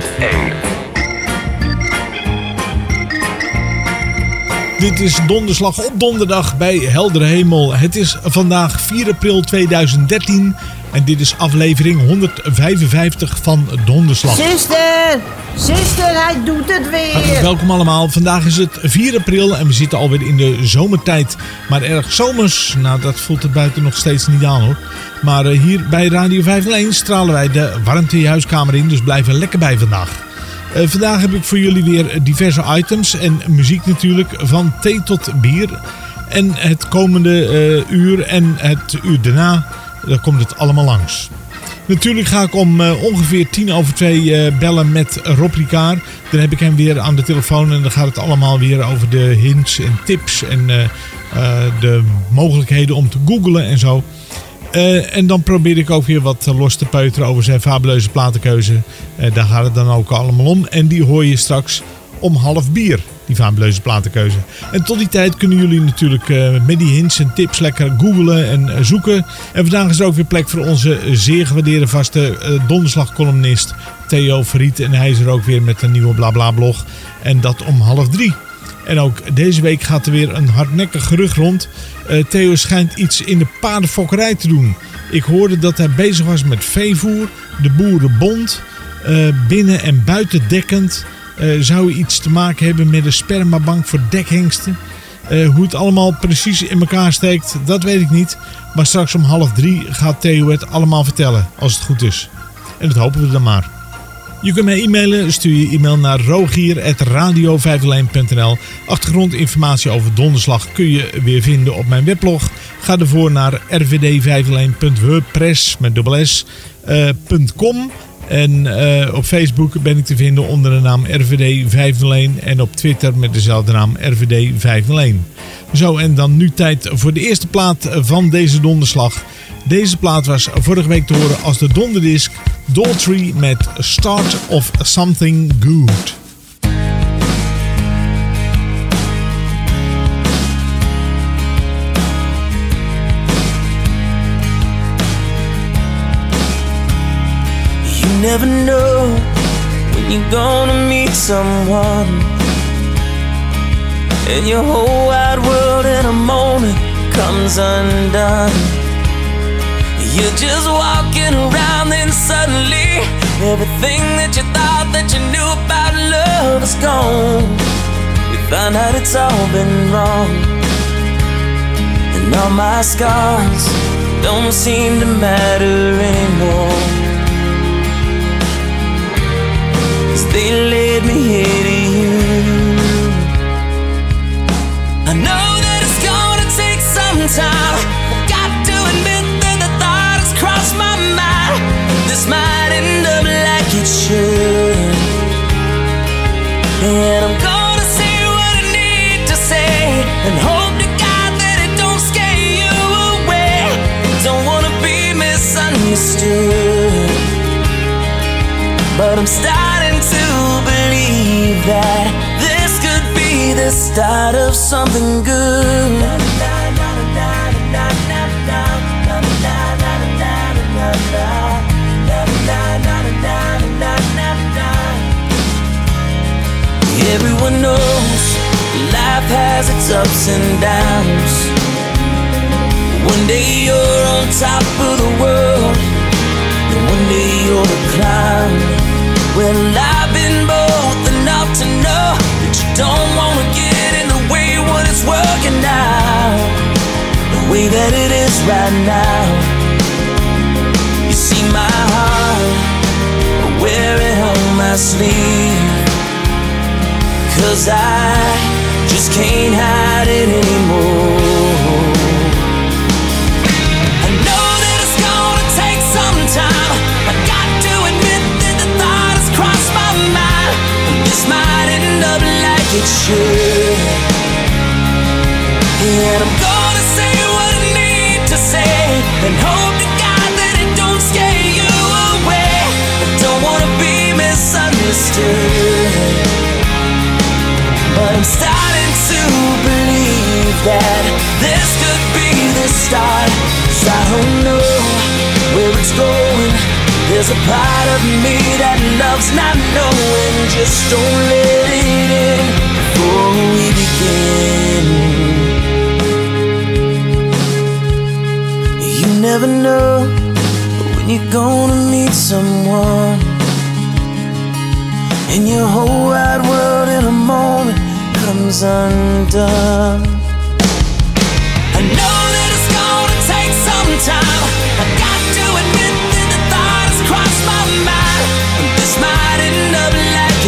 501. Dit is donderslag op donderdag bij heldere hemel. Het is vandaag 4 april 2013 en dit is aflevering 155 van donderslag. Zuster, zuster, hij doet het weer. welkom allemaal. Vandaag is het 4 april en we zitten alweer in de zomertijd. Maar erg zomers, nou dat voelt het buiten nog steeds niet aan hoor. Maar eh, hier bij Radio 501 stralen wij de warmte in je huiskamer in, dus blijf er lekker bij vandaag. Eh, vandaag heb ik voor jullie weer diverse items en muziek natuurlijk, van thee tot bier. En het komende eh, uur en het uur daarna, daar komt het allemaal langs. Natuurlijk ga ik om eh, ongeveer tien over twee eh, bellen met Rob Ricard. Dan heb ik hem weer aan de telefoon en dan gaat het allemaal weer over de hints en tips en eh, de mogelijkheden om te googlen en zo. En dan probeer ik ook weer wat los te peuteren over zijn fabuleuze platenkeuze. Daar gaat het dan ook allemaal om. En die hoor je straks om half bier, die fabuleuze platenkeuze. En tot die tijd kunnen jullie natuurlijk eh, met die hints en tips lekker googlen en eh, zoeken. En vandaag is er ook weer plek voor onze zeer gewaardeerde vaste eh, donderslagcolumnist Theo Verriet. En hij is er ook weer met een nieuwe blabla blog. En dat om half drie. En ook deze week gaat er weer een hardnekkig gerucht rond. Theo schijnt iets in de paardenfokkerij te doen. Ik hoorde dat hij bezig was met veevoer, de boerenbond, eh, binnen- en buitendekkend. Eh, zou iets te maken hebben met een spermabank voor dekhengsten. Eh, hoe het allemaal precies in elkaar steekt, dat weet ik niet. Maar straks om half drie gaat Theo het allemaal vertellen, als het goed is. En dat hopen we dan maar. Je kunt mij e-mailen. Stuur je e-mail naar rogierradio Achtergrondinformatie over donderslag kun je weer vinden op mijn weblog. Ga ervoor naar rvd 51wordpresscom en eh, op Facebook ben ik te vinden onder de naam RVD 501 en op Twitter met dezelfde naam RVD 501. Zo, en dan nu tijd voor de eerste plaat van deze donderslag. Deze plaat was vorige week te horen als de donderdisc Daltrey met Start of Something Good. Never know when you're gonna meet someone, and your whole wide world in a moment comes undone. You're just walking around, then suddenly everything that you thought that you knew about love is gone. You find out it's all been wrong, and all my scars don't seem to matter anymore. Cause they led me here to you. I know that it's gonna take some time. I've got to admit that the thought has crossed my mind. This might end up like it should. And I'm gonna say what I need to say. And hope to God that it don't scare you away. Don't wanna be misunderstood. But I'm believe that this could be the start of something good. Everyone knows life has its ups and downs. One day you're on top of the world, and one day you're the clown. Well, I've been bold don't wanna get in the way when it's working out the way that it is right now. You see my heart, I wear it on my sleeve. Cause I just can't hide it anymore. It should. And I'm gonna say what I need to say. And hope to God that it don't scare you away. I don't wanna be misunderstood. But I'm starting to believe that this could be the start. 'Cause I don't know where it's going. There's a part of me that loves not knowing. Just don't let it in before we begin. You never know when you're gonna meet someone. And your whole wide world in a moment comes undone.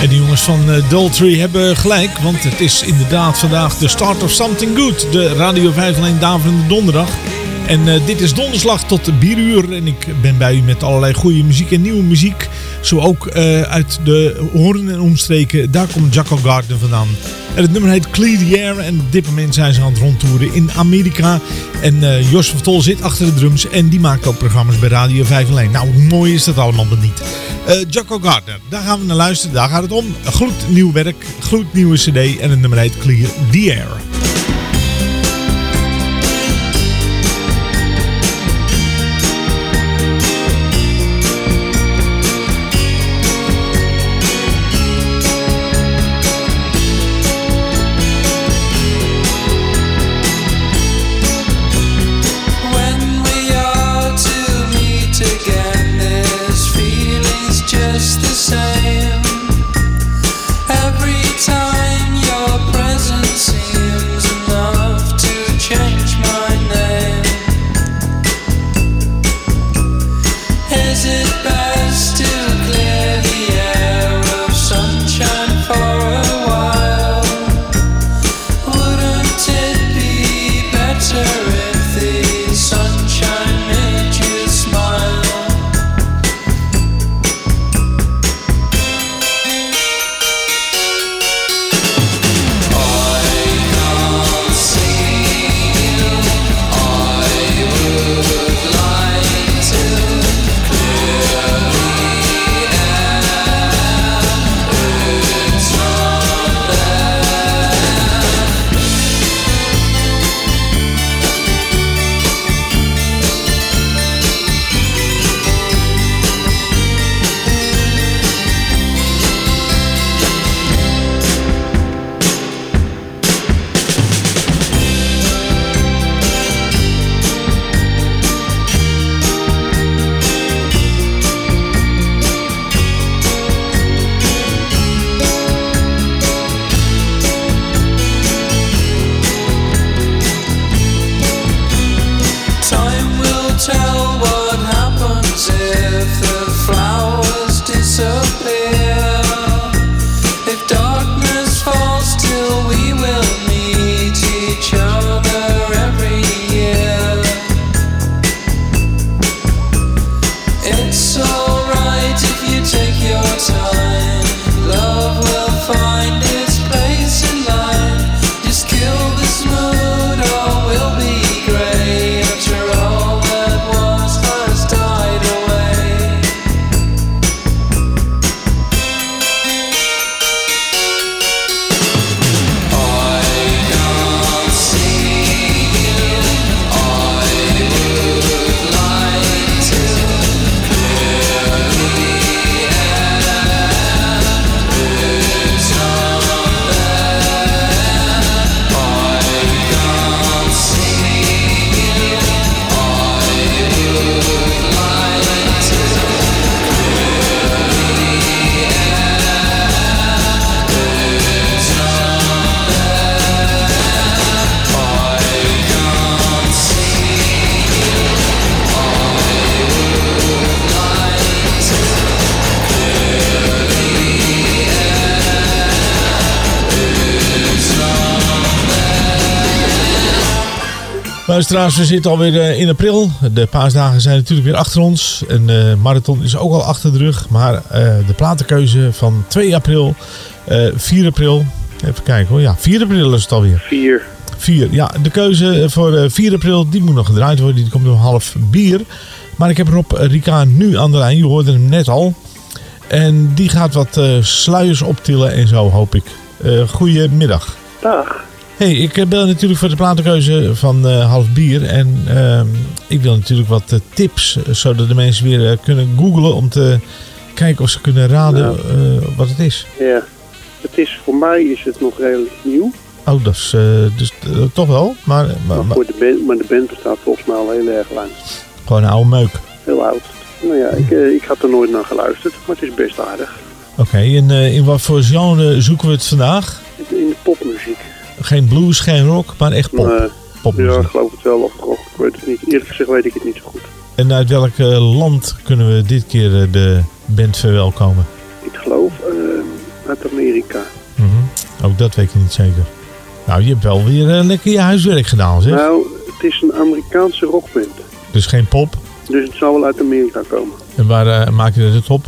En de jongens van eh, Daltrey hebben gelijk, want het is inderdaad vandaag de start of something good. De Radio 5 alleen Daverende Donderdag. En eh, dit is donderslag tot 4 uur. En ik ben bij u met allerlei goede muziek en nieuwe muziek. Zo ook eh, uit de horen en omstreken. Daar komt Jackal Garden vandaan. En het nummer heet Clear the Air. En op dit moment zijn ze aan het rondtoeren in Amerika. En eh, Jos van Tol zit achter de drums. En die maakt ook programma's bij Radio 5 alleen. Nou, hoe mooi is dat allemaal dan niet? Eh Jacko Gardner, daar gaan we naar luisteren. Daar gaat het om. Gloednieuw werk, gloednieuwe cd. En het nummer heet Clear the Air. Luisteraars, we zitten alweer eh, in april. De paasdagen zijn natuurlijk weer achter ons. En de marathon is ook al achter de rug. Maar eh, de platenkeuze van 2 april, eh 4 april. Even kijken hoor. Ja, 4 april is het alweer. 4. 4. Ja, de keuze voor eh, 4 april, die moet nog gedraaid worden. Die komt om half bier. Maar ik heb Rob Rika nu aan de lijn. Je hoorde hem net al. En die gaat wat eh, sluiers optillen en zo, hoop ik. Eh goedemiddag. Dag. Hey, ik eh, bel natuurlijk voor de platenkeuze van eh, half bier. En ehm, ik wil natuurlijk wat eh, tips, zodat de mensen weer kunnen googlen om te kijken of ze kunnen raden Nou. wat het is. Ja. Het is, voor mij is het nog redelijk nieuw. Oh, dat is dus, toch wel, maar, maar, Maar, voor de band, maar de band bestaat volgens mij al heel erg lang. gewoon een oude meuk. Heel oud. Nou ja, ik, ik had er nooit naar geluisterd, maar het is best aardig. Oké, en in wat voor genre zoeken we het vandaag? In de popmuziek. Geen blues, geen rock, maar echt pop. Ja, ik geloof het wel of rock. Ik weet het niet. Eerlijk gezegd weet ik het niet zo goed. En uit welk eh, land kunnen we dit keer eh, de band verwelkomen? Ik geloof eh, uit Amerika. Mhm. Ook dat weet je niet zeker. Nou, je hebt wel weer lekker je huiswerk gedaan, zeg. Nou, het is een Amerikaanse rockband. Dus geen pop. Dus het zal wel uit Amerika komen. En waar maak je het op?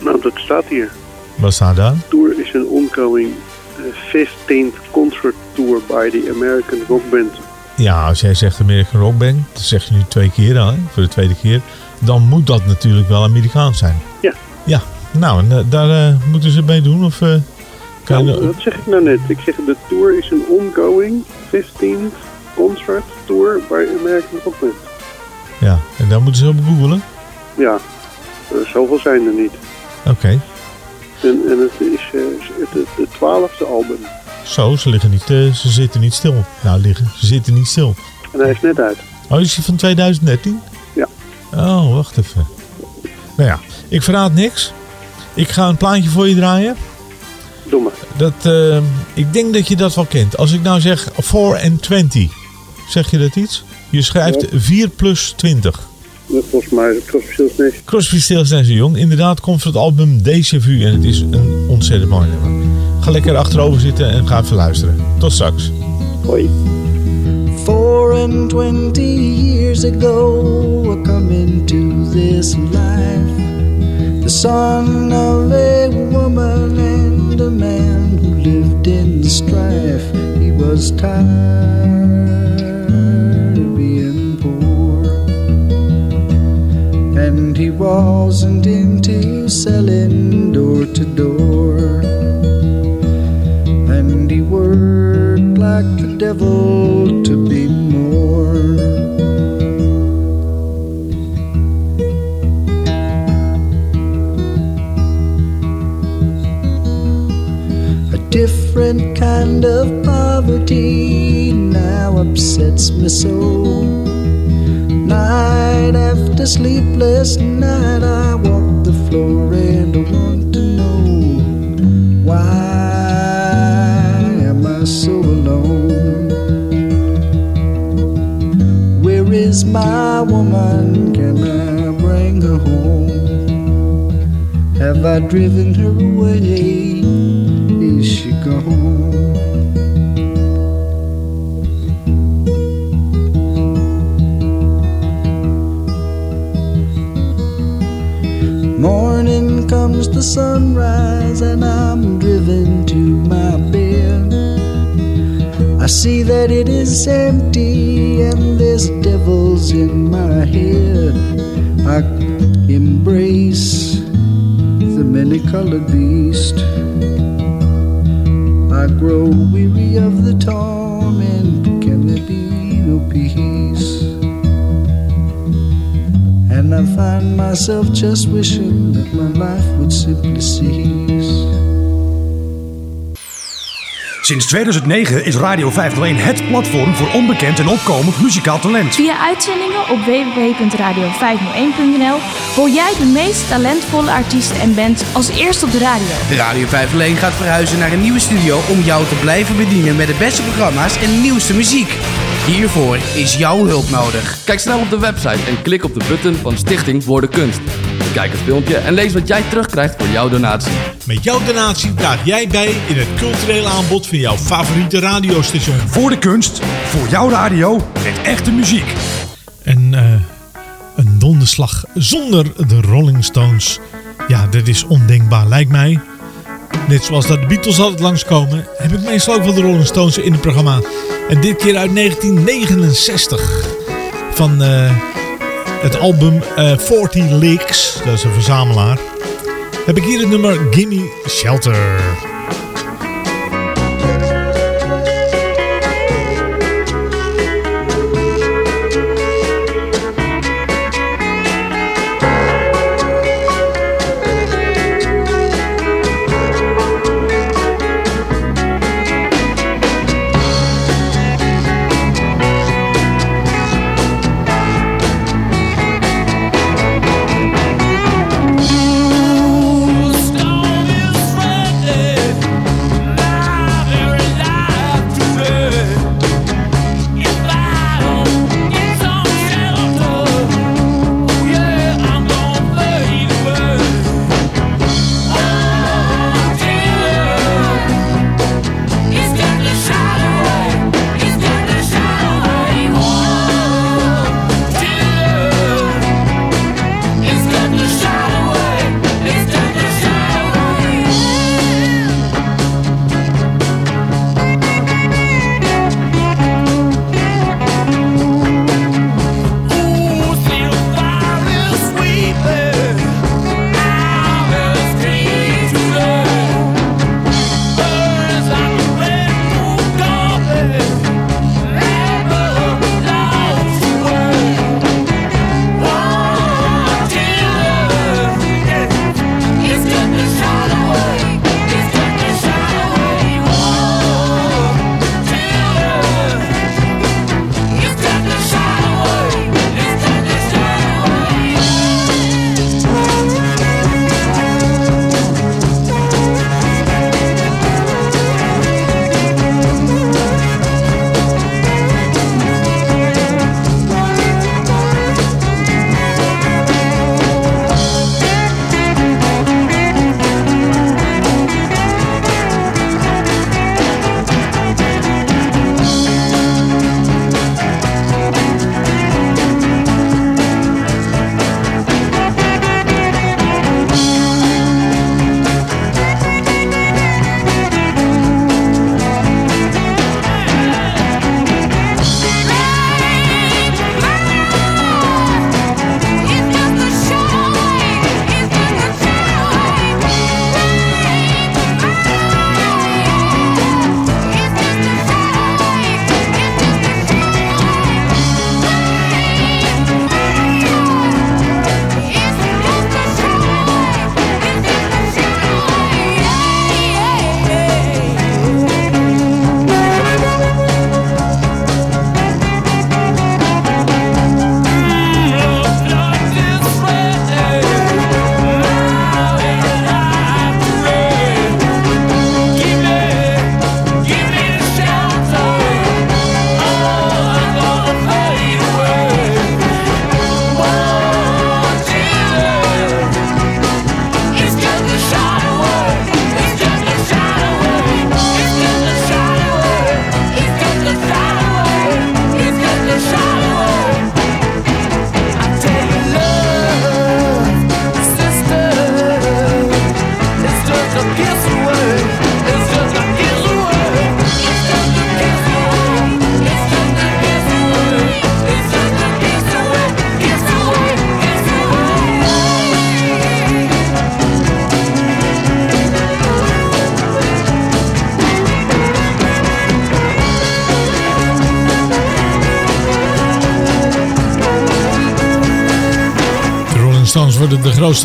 Nou, dat staat hier. Wat staat daar? Tour is een ongoing eh, 15th concert tour by the American Rock Band. Ja, als jij zegt American Rock Band, dat zeg je nu twee keer al, hè, voor de tweede keer. Dan moet dat natuurlijk wel Amerikaans zijn. Ja. Ja, nou, en, eh, daar eh, moeten ze mee doen? Of, eh, kan je- Nou, dat zeg ik nou net. Ik zeg de tour is een ongoing 15th concert tour by American Rock Band. Ja, en daar moeten ze op googelen? Ja, zoveel zijn er niet. Oké. En, en het is eh, het, twaalfde album. Zo, ze, liggen niet, eh, ze zitten niet stil. Nou, liggen, ze zitten niet stil. En hij is net uit. Oh, is die van 2013? Ja. Oh, wacht even. Nou ja, ik verraad niks. Ik ga een plaatje voor je draaien. Doe maar. Dat, eh, ik denk dat je dat wel kent. Als ik nou zeg 4 en 20, zeg je dat iets? Je schrijft 4 plus 20. Volgens mij is het Crosby, Stills, Nash. Crosby, Stills Nash Young. Inderdaad komt van het album Déjà Vu en het is een ontzettend mooi nummer. Ga lekker achterover zitten en ga even luisteren. Tot straks. Hoi. Four and twenty years ago, I come into this life. The son of a woman and a man who lived in strife. He was tired and he wasn't into selling door to door. And he worked like the devil to be more. A different kind of poverty now upsets me so. Night after sleepless night, I walk the floor and I want to know why am I so alone? Where is my woman? Can I bring her home? Have I driven her away? Is she gone? Morning comes the sunrise, and I'm driven to my bed. I see that it is empty, and there's devils in my head. I embrace the many colored beast. I grow weary of the torment. Can there be no peace? Find myself just wishing that my life would simply cease. Sinds 2009 is Radio 501 het platform voor onbekend en opkomend muzikaal talent. Via uitzendingen op www.radio501.nl hoor jij de meest talentvolle artiesten en bands als eerste op de radio. Radio 501 gaat verhuizen naar een nieuwe studio om jou te blijven bedienen met de beste programma's en nieuwste muziek. Hiervoor is jouw hulp nodig. Kijk snel op de website en klik op de button van Stichting Voor de Kunst. Kijk het filmpje en lees wat jij terugkrijgt voor jouw donatie. Met jouw donatie draag jij bij in het culturele aanbod van jouw favoriete radiostation. Voor de kunst, voor jouw radio, met echte muziek. En eh, een donderslag zonder de Rolling Stones. Ja, dat is ondenkbaar, lijkt mij. Net zoals dat de Beatles altijd langskomen, heb ik meestal ook wel de Rolling Stones in het programma. En dit keer uit 1969. Van eh, het album eh 40 Licks, dat is een verzamelaar. Heb ik hier het nummer Gimme Shelter.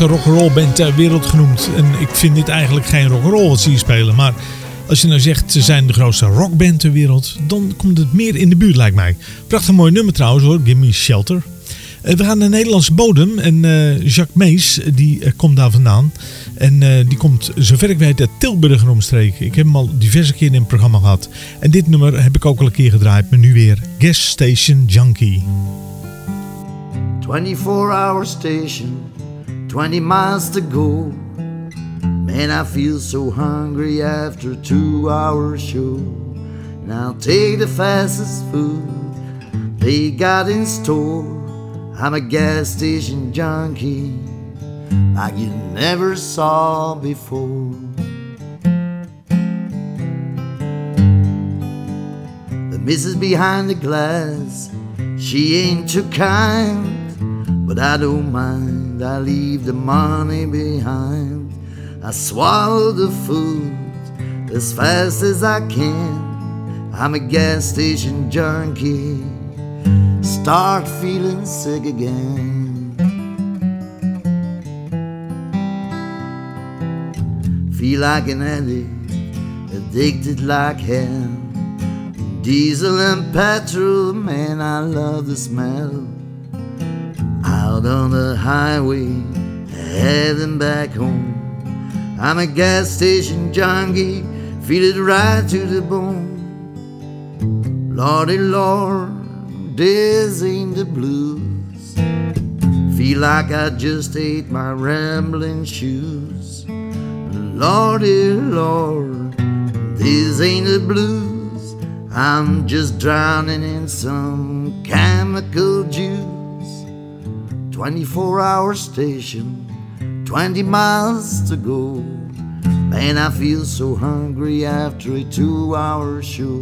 Grootste rock'n'roll band ter wereld genoemd. En ik vind dit eigenlijk geen rock'n'roll wat ze hier spelen. Maar als je nou zegt ze zijn de grootste rockband ter wereld, dan komt het meer in de buurt lijkt mij. Prachtig mooi nummer trouwens hoor, Gimme Shelter. Eh, we gaan naar Nederlandse bodem en eh, Jacques Mees die eh, komt daar vandaan. En die komt zover ik weet uit Tilburger omstreken. Ik heb hem al diverse keren in het programma gehad. En dit nummer heb ik ook al een keer gedraaid, maar nu weer Gas Station Junkie. 24 hour station, 20 miles to go. Man, I feel so hungry after a two hour show. And I'll take the fastest food they got in store. I'm a gas station junkie like you never saw before. The missus behind the glass, she ain't too kind, but I don't mind. I leave the money behind. I swallow the food as fast as I can. I'm a gas station junkie. Start feeling sick again. Feel like an addict, addicted like hell. Diesel and petrol, man, I love the smell. On the highway, heading back home. I'm a gas station junkie, feel it right to the bone. Lordy Lord, this ain't the blues. Feel like I just ate my rambling shoes. Lordy Lord, this ain't the blues. I'm just drowning in some chemical juice. 24 hour station, 20 miles to go. Man, I feel so hungry after a two hour show.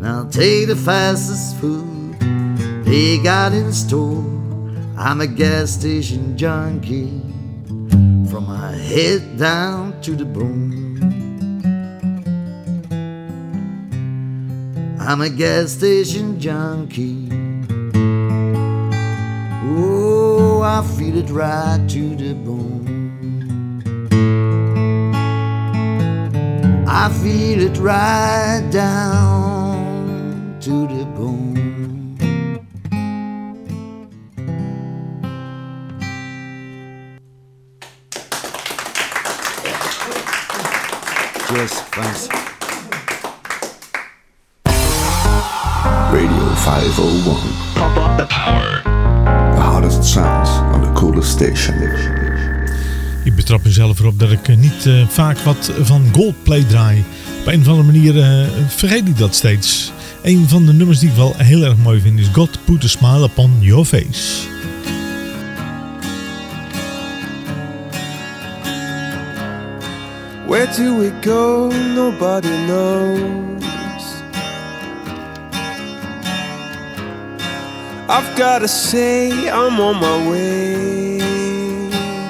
Now take the fastest food they got in store. I'm a gas station junkie from my head down to the bone. I'm a gas station junkie. I feel it right to the bone. I feel it right down to the bone. Yes, thanks. Radio 501. Station. Ik betrap mezelf erop dat ik eh, niet eh, vaak wat van Goldplay draai. Op een of andere manier eh, vergeet ik dat steeds. Een van de nummers die ik wel heel erg mooi vind is God Put a Smile Upon Your Face. Where do we go? Nobody knows. I've gotta say, I'm on my way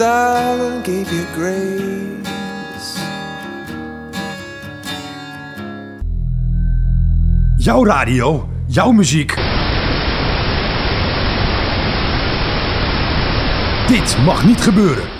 Style gave you grace. Jouw radio, jouw muziek. Dit mag niet gebeuren.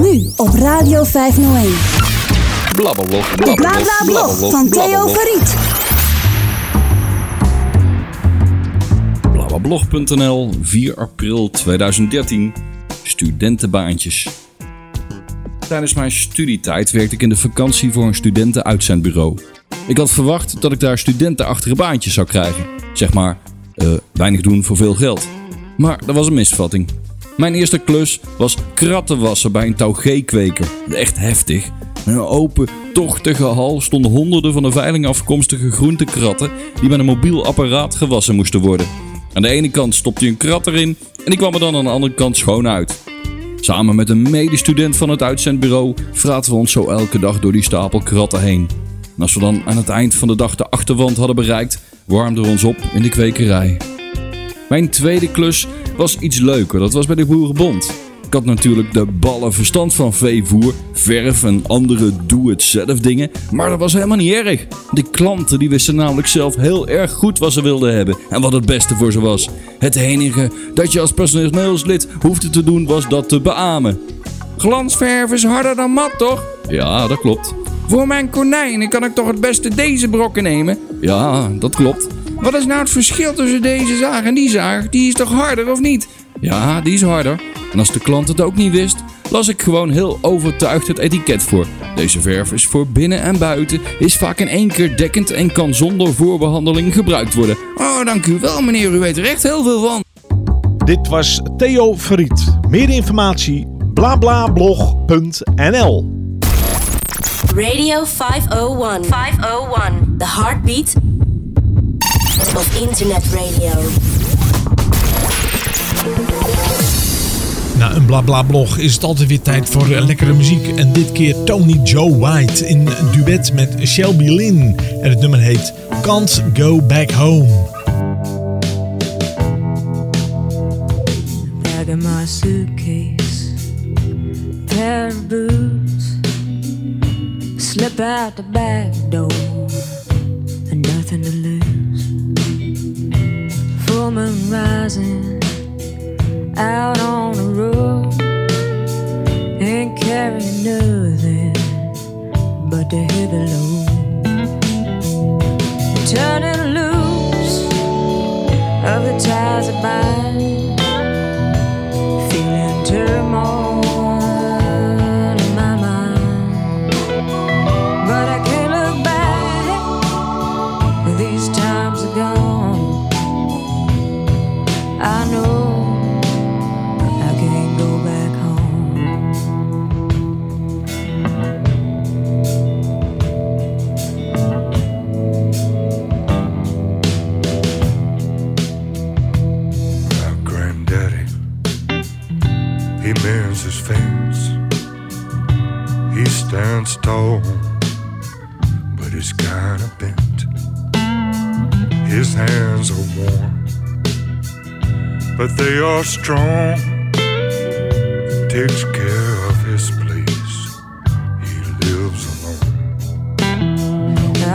Nu op Radio 501. Blablablog. De Bla Bla Blog van Theo Verriet. Blablablog.nl 4 april 2013 Studentenbaantjes Tijdens mijn studietijd werkte ik in de vakantie voor een studentenuitzendbureau. Ik had verwacht dat ik daar studentenachtige baantjes zou krijgen. Zeg maar, eh, weinig doen voor veel geld. Maar dat was een misvatting. Mijn eerste klus was kratten wassen bij een taugé-kweker. Echt heftig. In een open, tochtige hal stonden honderden van de veiling afkomstige groentekratten die met een mobiel apparaat gewassen moesten worden. Aan de ene kant stopte je een krat erin en die kwam er dan aan de andere kant schoon uit. Samen met een medestudent van het uitzendbureau vraten we ons zo elke dag door die stapel kratten heen. En als we dan aan het eind van de dag de achterwand hadden bereikt, warmden we ons op in de kwekerij. Mijn tweede klus was iets leuker, dat was bij de Boerenbond. Ik had natuurlijk de ballen verstand van veevoer, verf en andere doe-het-zelf dingen, maar dat was helemaal niet erg. De klanten die wisten namelijk zelf heel erg goed wat ze wilden hebben en wat het beste voor ze was. Het enige dat je als personeelslid hoefde te doen was dat te beamen. Glansverf is harder dan mat, toch? Ja, dat klopt. Voor mijn konijnen kan ik toch het beste deze brokken nemen? Ja, dat klopt. Wat is nou het verschil tussen deze zaag en die zaag? Die is toch harder of niet? Ja, die is harder. En als de klant het ook niet wist, las ik gewoon heel overtuigd het etiket voor. Deze verf is voor binnen en buiten, is vaak in één keer dekkend en kan zonder voorbehandeling gebruikt worden. Oh, dank u wel meneer, u weet er echt heel veel van. Dit was Theo Verriet. Meer informatie blablablog.nl Radio 501. 501. The heartbeat of internet radio. Na een blabla-blog is het altijd weer tijd voor eh, lekkere muziek. En dit keer Tony Joe White in duet met Shelby Lynn. En het nummer heet Can't Go Back Home. Bag in my suitcase, pair of boots, slip out the back door and nothing to lose. Moon rising out on the road, ain't carrying nothing but the heavy load. Turning loose of the ties that bind, feeling turmoil stands tall, but he's kinda bent. His hands are warm, but they are strong. Takes care of his place. He lives alone.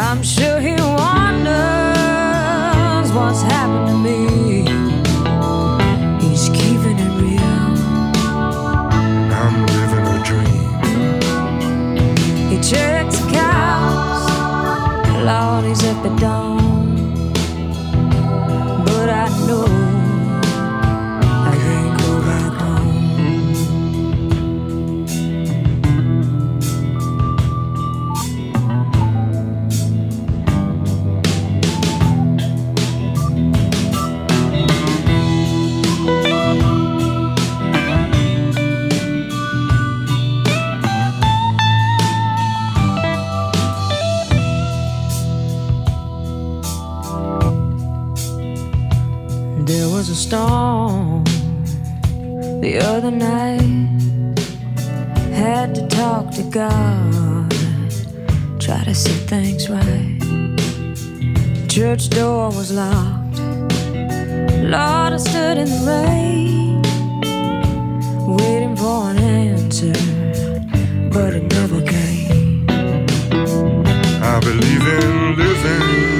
I'm sure he wonders Lord, he's up at dawn. Other night. Had to talk to God, try to set things right. Church door was locked. Lord, I stood in the rain, waiting for an answer, but it never came. I believe in living.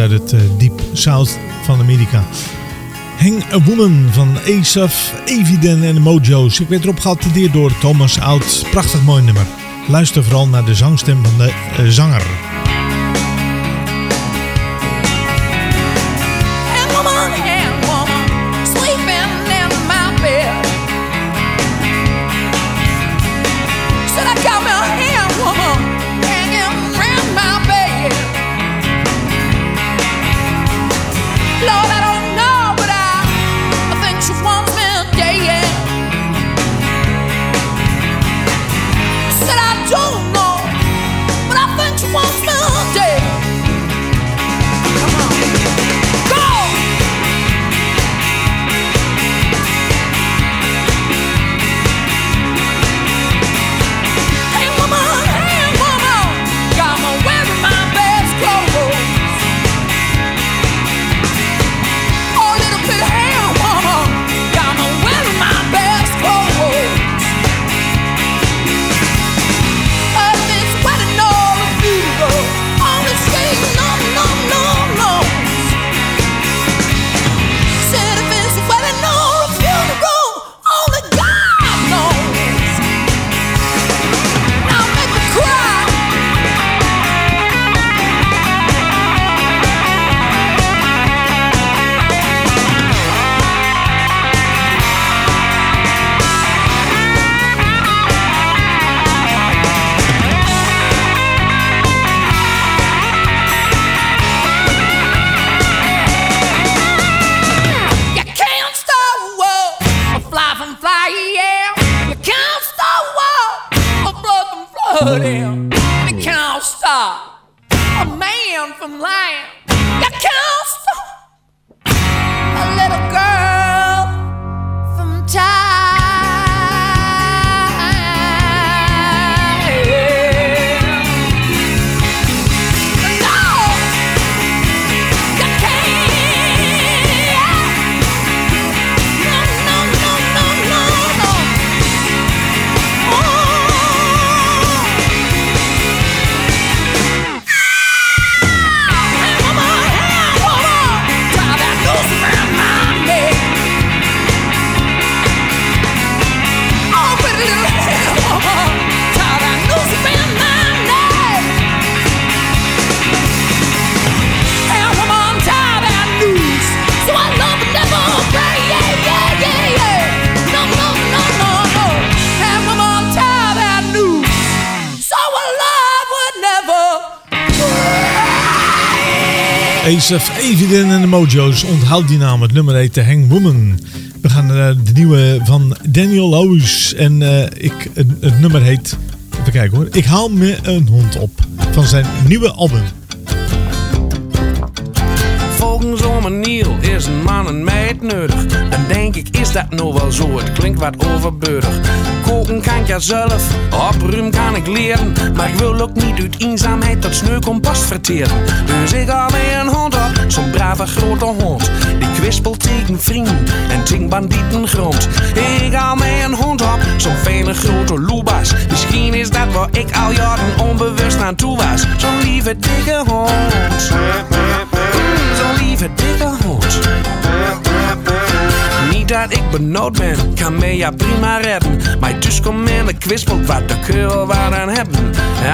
Uit het eh, Deep South van Amerika. Hang a Woman van Asaf, Eviden en de Mojo's. Ik werd erop geattendeerd door Thomas Oud. Prachtig mooi nummer. Luister vooral naar de zangstem van de eh, zanger. Of Evident en de Mojo's. Onthoud die naam. Het nummer heet The Hangwoman. We gaan naar de nieuwe van Daniel Loos. En eh, ik, het, het nummer heet... Even kijken hoor. Ik haal me een hond op. Van zijn nieuwe album. Niel is een man een meid nodig. Dan denk ik, is dat nou wel zo? Het klinkt wat overbodig. Koken kan ik ja zelf, opruimen kan ik leren. Maar ik wil ook niet uit eenzaamheid tot sneu verteren. Dus ik haal een hond op, zo'n brave grote hond. Die kwispelt tegen vrienden en tegen bandieten grond. Ik haal mij een hond op, zo'n fijne grote loebas. Misschien is dat waar ik al jaren onbewust aan toe was. Zo'n lieve dikke hond. Zo'n lieve dikke hond. Niet dat ik benauwd ben, kan mij ja prima redden. Maar dus kom in de kwispelt wat de keur waar aan hebben.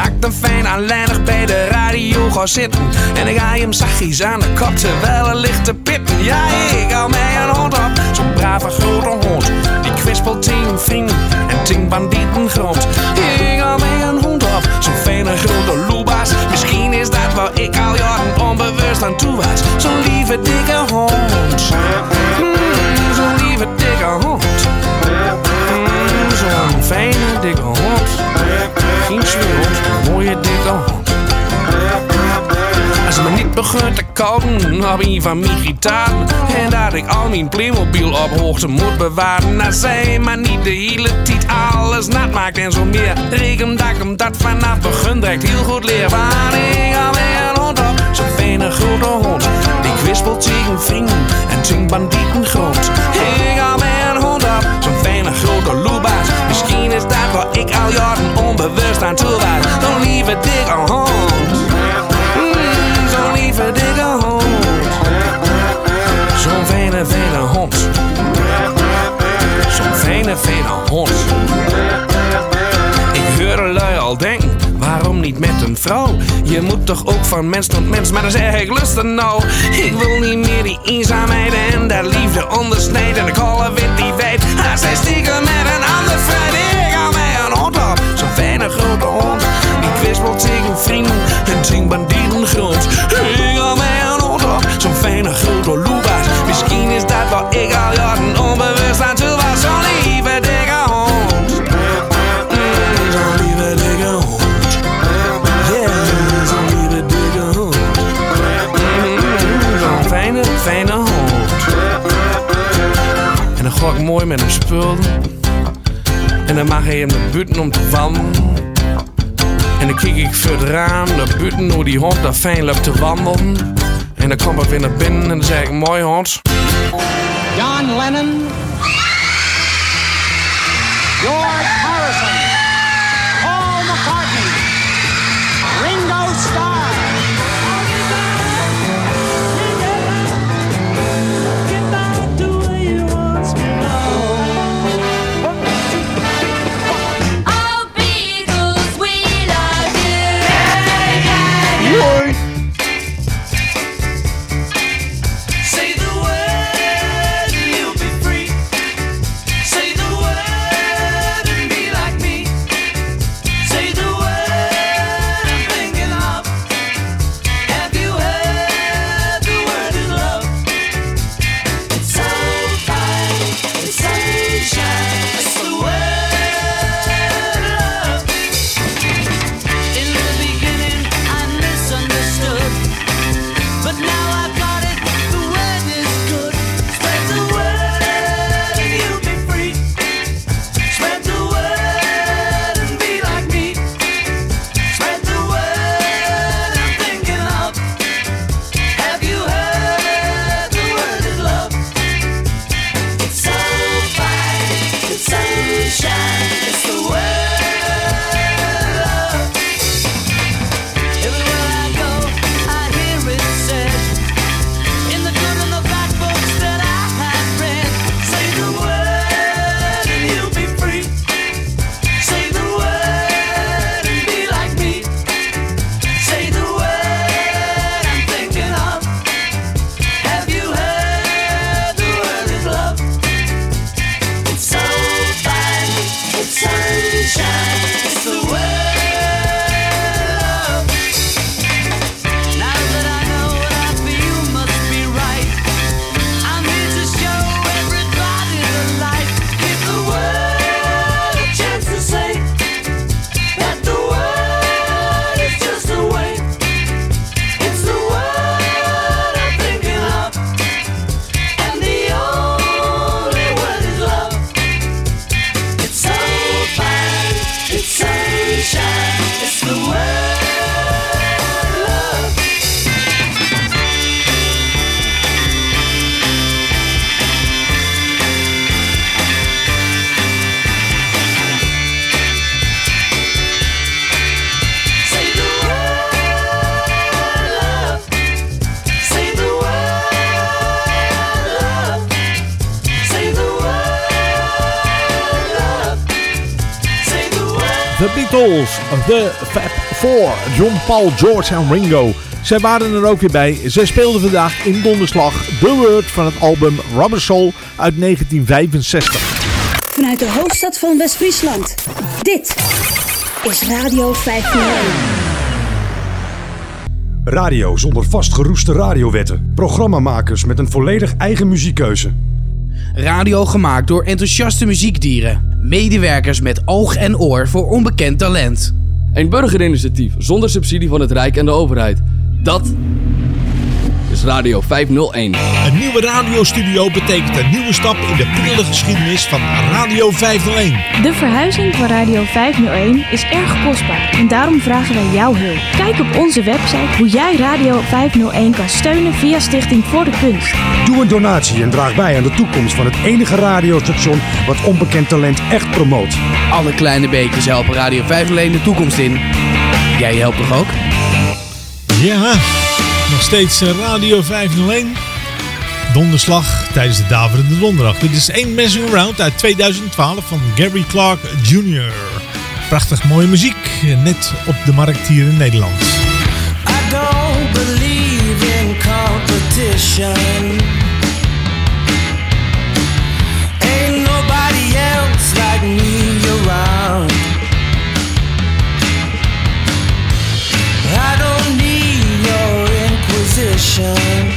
Ik dan fijn aanleidig bij de radio gaan zitten. En ik ga hem zachtjes aan de kop terwijl er ligt te pitten. Ja, ik hou mij een hond op, zo'n brave grote hond. Die kwispelt tegen vrienden en tegen bandieten grond. Ik hou mij een hond op, zo'n fijne grote loebas. Misschien is dat waar ik al onbewust aan was. Zo'n lieve dikke hond. Mm, zo'n lieve dikke hond. Mm, zo'n fijne dikke hond. Geen zweerhond, een mooie dikke hond. Als me niet begint te kouden, heb ik van mijn gitaar. En dat ik al mijn Playmobil op hoogte moet bewaren. Als zij maar niet de hele tijd alles nat maakt en zo meer. Reken dat ik hem dat vanaf begin direct heel goed leer. Maar ik ga weer een hond op, zo'n fijne grote hond. Die kwispelt tegen vrienden en tegen bandieten grond. Ik ga weer een hond op, zo'n fijne grote loebaas. Misschien is dat waar ik al jaren onbewust aan toe was. Zo'n lieve dikke hond. Ik hoor lui al denken, waarom niet met een vrouw? Je moet toch ook van mens tot mens, maar dan zeg ik lust er nou. Ik wil niet meer die eenzaamheid en dat liefde ondersnijden. En ik alle wit die weet, haar zij stiekem met een ander vriend. Ik hou mij een hond op, zo'n fijne grote hond. Die kwispelt tegen vrienden en tegen bandieten grond. Ik hou mij een hond op, zo'n fijne grote loebaas. Misschien is dat wat ik al jaren onbewust mooi met hem spullen. En dan mag hij hem naar buiten om te wandelen. En dan kijk ik voor het raam naar buiten hoe die hond daar fijn loopt te wandelen. En dan kom ik weer naar binnen en dan zeg ik, mooi hond. John Lennon, George Harrison, The Fab Four, John Paul, George en Ringo. Zij waren er ook weer bij. Zij speelden vandaag in donderslag The Word van het album Rubber Soul uit 1965. Vanuit de hoofdstad van West-Friesland. Dit is Radio 501. Radio zonder vastgeroeste radiowetten. Programmamakers met een volledig eigen muziekkeuze. Radio gemaakt door enthousiaste muziekdieren. Medewerkers met oog en oor voor onbekend talent. Een burgerinitiatief zonder subsidie van het Rijk en de overheid. Dat is Radio 501. Een nieuwe radiostudio betekent een nieuwe stap in de prille geschiedenis van Radio 501. De verhuizing van Radio 501 is erg kostbaar en daarom vragen wij jouw hulp. Kijk op onze website hoe jij Radio 501 kan steunen via Stichting voor de Kunst. Doe een donatie en draag bij aan de toekomst van het enige radiostation wat onbekend talent echt promoot. Alle kleine beetjes helpen Radio 501 de toekomst in. Jij helpt toch ook? Ja, nog steeds eh, Radio 501. Donderslag tijdens de Daverende Donderdag. Dit is één Messing Around uit 2012 van Gary Clark Jr. Prachtig mooie muziek, eh, net op de markt hier in Nederland. I don't believe in competition. ocean.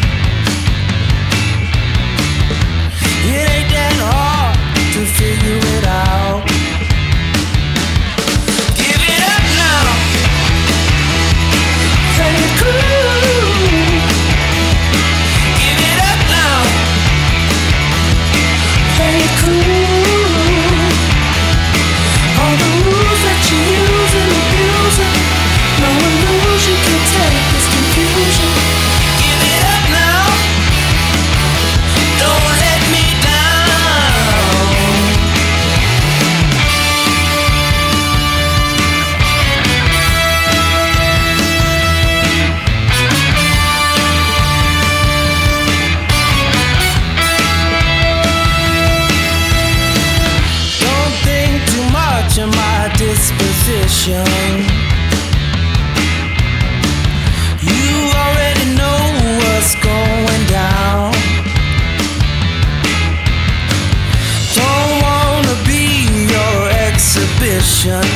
passion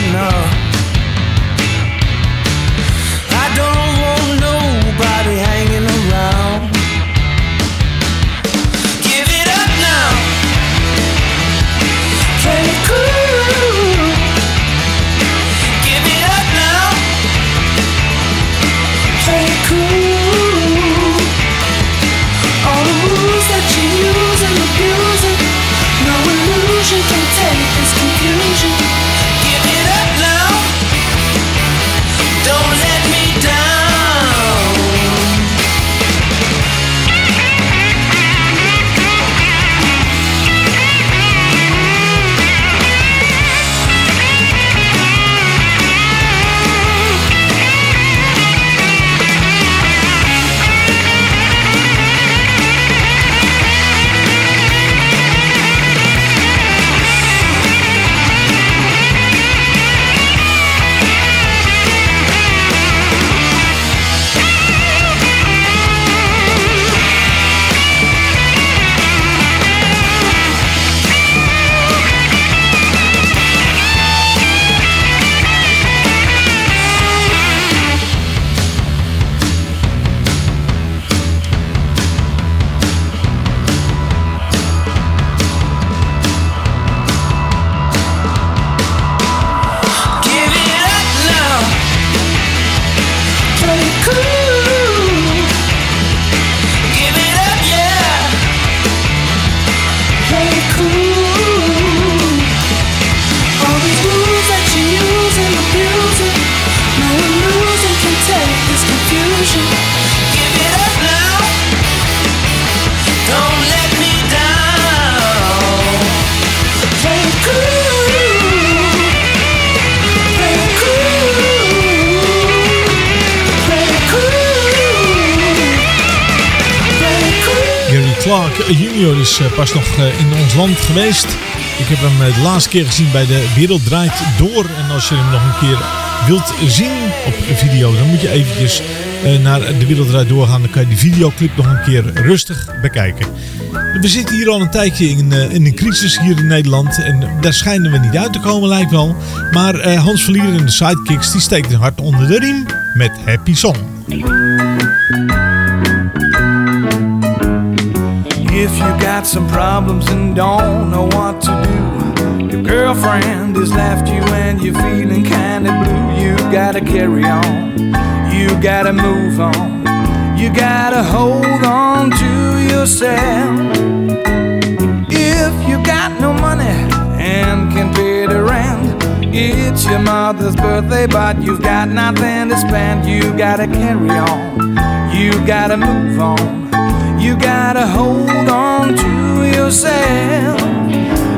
Clark Jr. is eh, pas nog eh, in ons land geweest. Ik heb hem eh, de laatste keer gezien bij De Wereld Draait Door. En als je hem nog een keer wilt zien op video, dan moet je eventjes naar De Wereld Draait Door gaan. Dan kan je die videoclip nog een keer rustig bekijken. We zitten hier al een tijdje in, in een crisis hier in Nederland. En daar schijnen we niet uit te komen, lijkt wel. Maar Hans Verlier en de Sidekicks die hun hart onder de riem met Happy Song. If you got some problems and don't know what to do, your girlfriend has left you and you're feeling kinda blue. You gotta carry on, you gotta move on, you gotta hold on to yourself. If you got no money and can pay the rent, it's your mother's birthday, but you've got nothing to spend. You gotta carry on, you gotta move on. You gotta hold on to yourself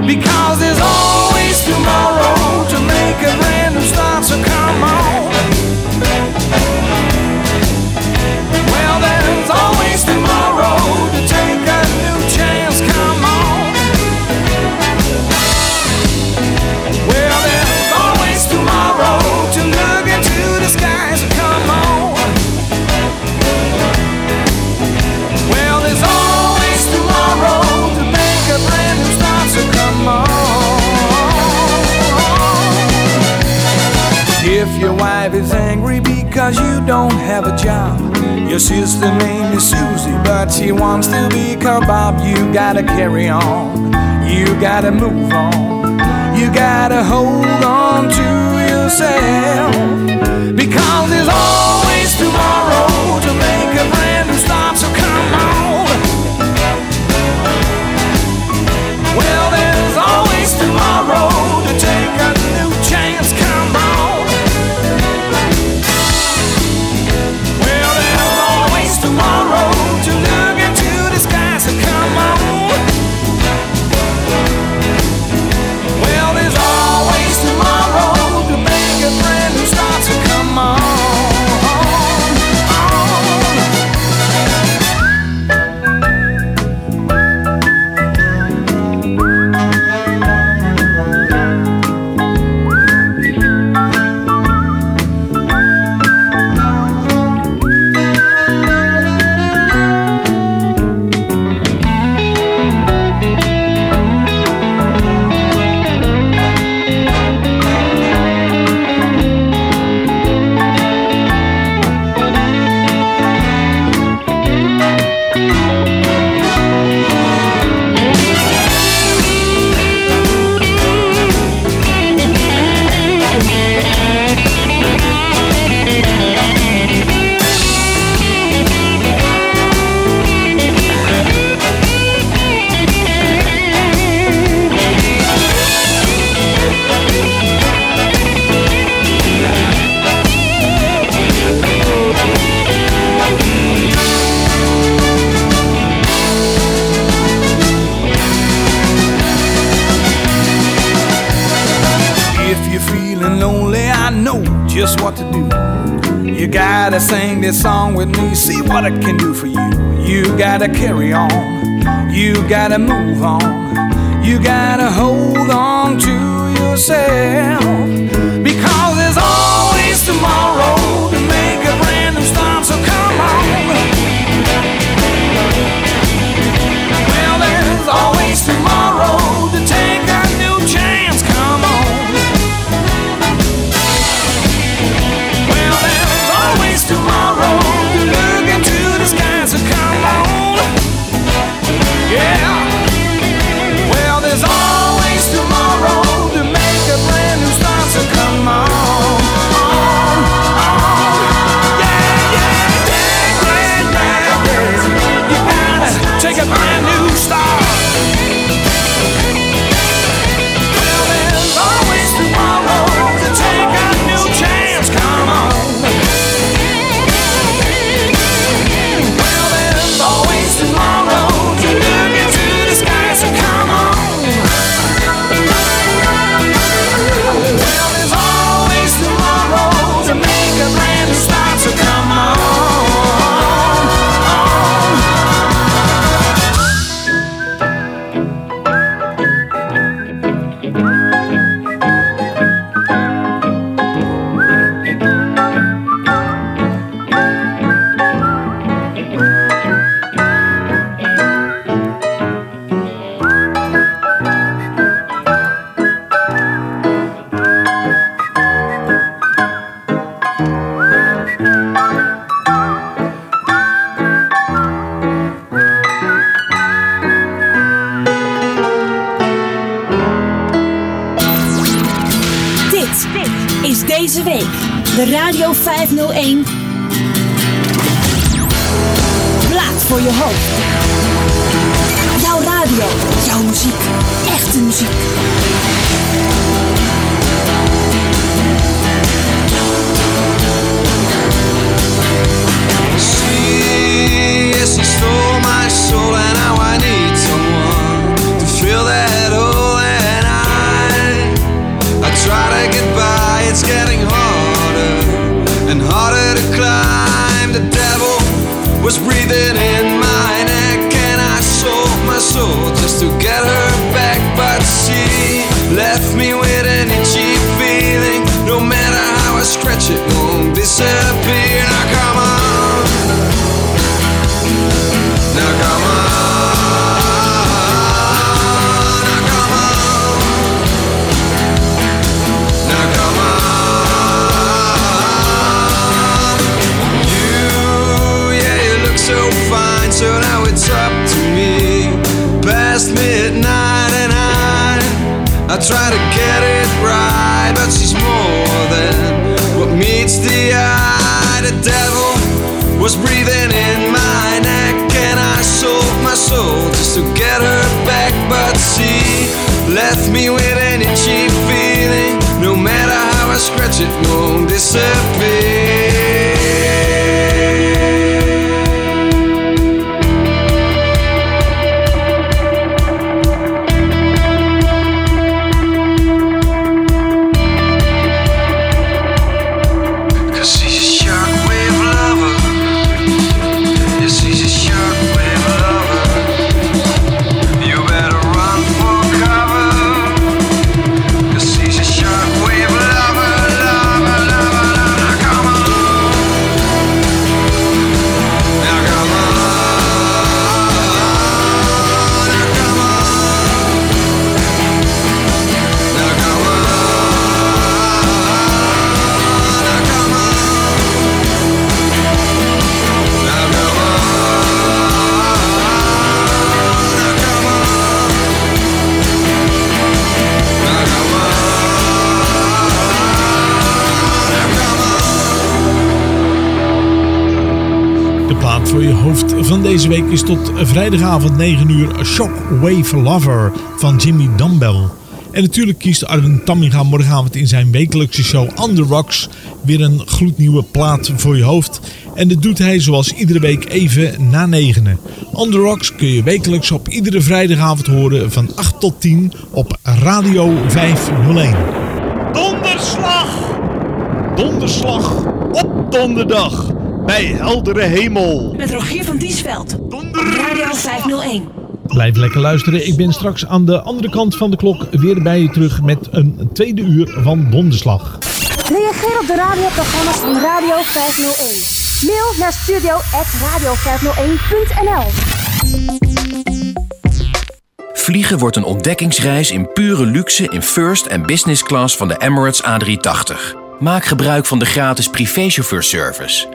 because there's always tomorrow to make a brand new start. So come on. Is angry because you don't have a job, your sister name is Susie, but she wants to be called Bob. You gotta carry on. You gotta move on. You gotta hold on to yourself because there's always what to do. You gotta sing this song with me, see what I can do for you. You gotta carry on, you gotta move on, you gotta hold on to yourself. Because there's always tomorrow is tot vrijdagavond 9 uur Shockwave Lover van Jimmy Dumbbell. En natuurlijk kiest Arwin Tamminga morgenavond in zijn wekelijkse show On The Rocks weer een gloednieuwe plaat voor je hoofd. En dat doet hij zoals iedere week even na negenen. On The Rocks kun je wekelijks op iedere vrijdagavond horen van 8 tot 10 op Radio 501. Donderslag! Donderslag op donderdag bij heldere hemel. Met Rogier van Diesveld. Radio 501. Blijf lekker luisteren. Ik ben straks aan de andere kant van de klok weer bij je terug met een tweede uur van Donderslag. Reageer op de radioprogramma's van Radio 501. Mail naar studio.radio501.nl Vliegen wordt een ontdekkingsreis in pure luxe in first en business class van de Emirates A380. Maak gebruik van de gratis privéchauffeurservice.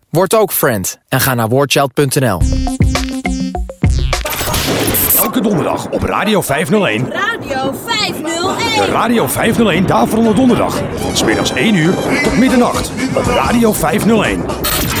Word ook friend en ga naar warchild.nl. Elke donderdag op Radio 501. Radio 501. De Radio 501 Daverende Donderdag. Van 's middags 1 uur tot middernacht op Radio 501.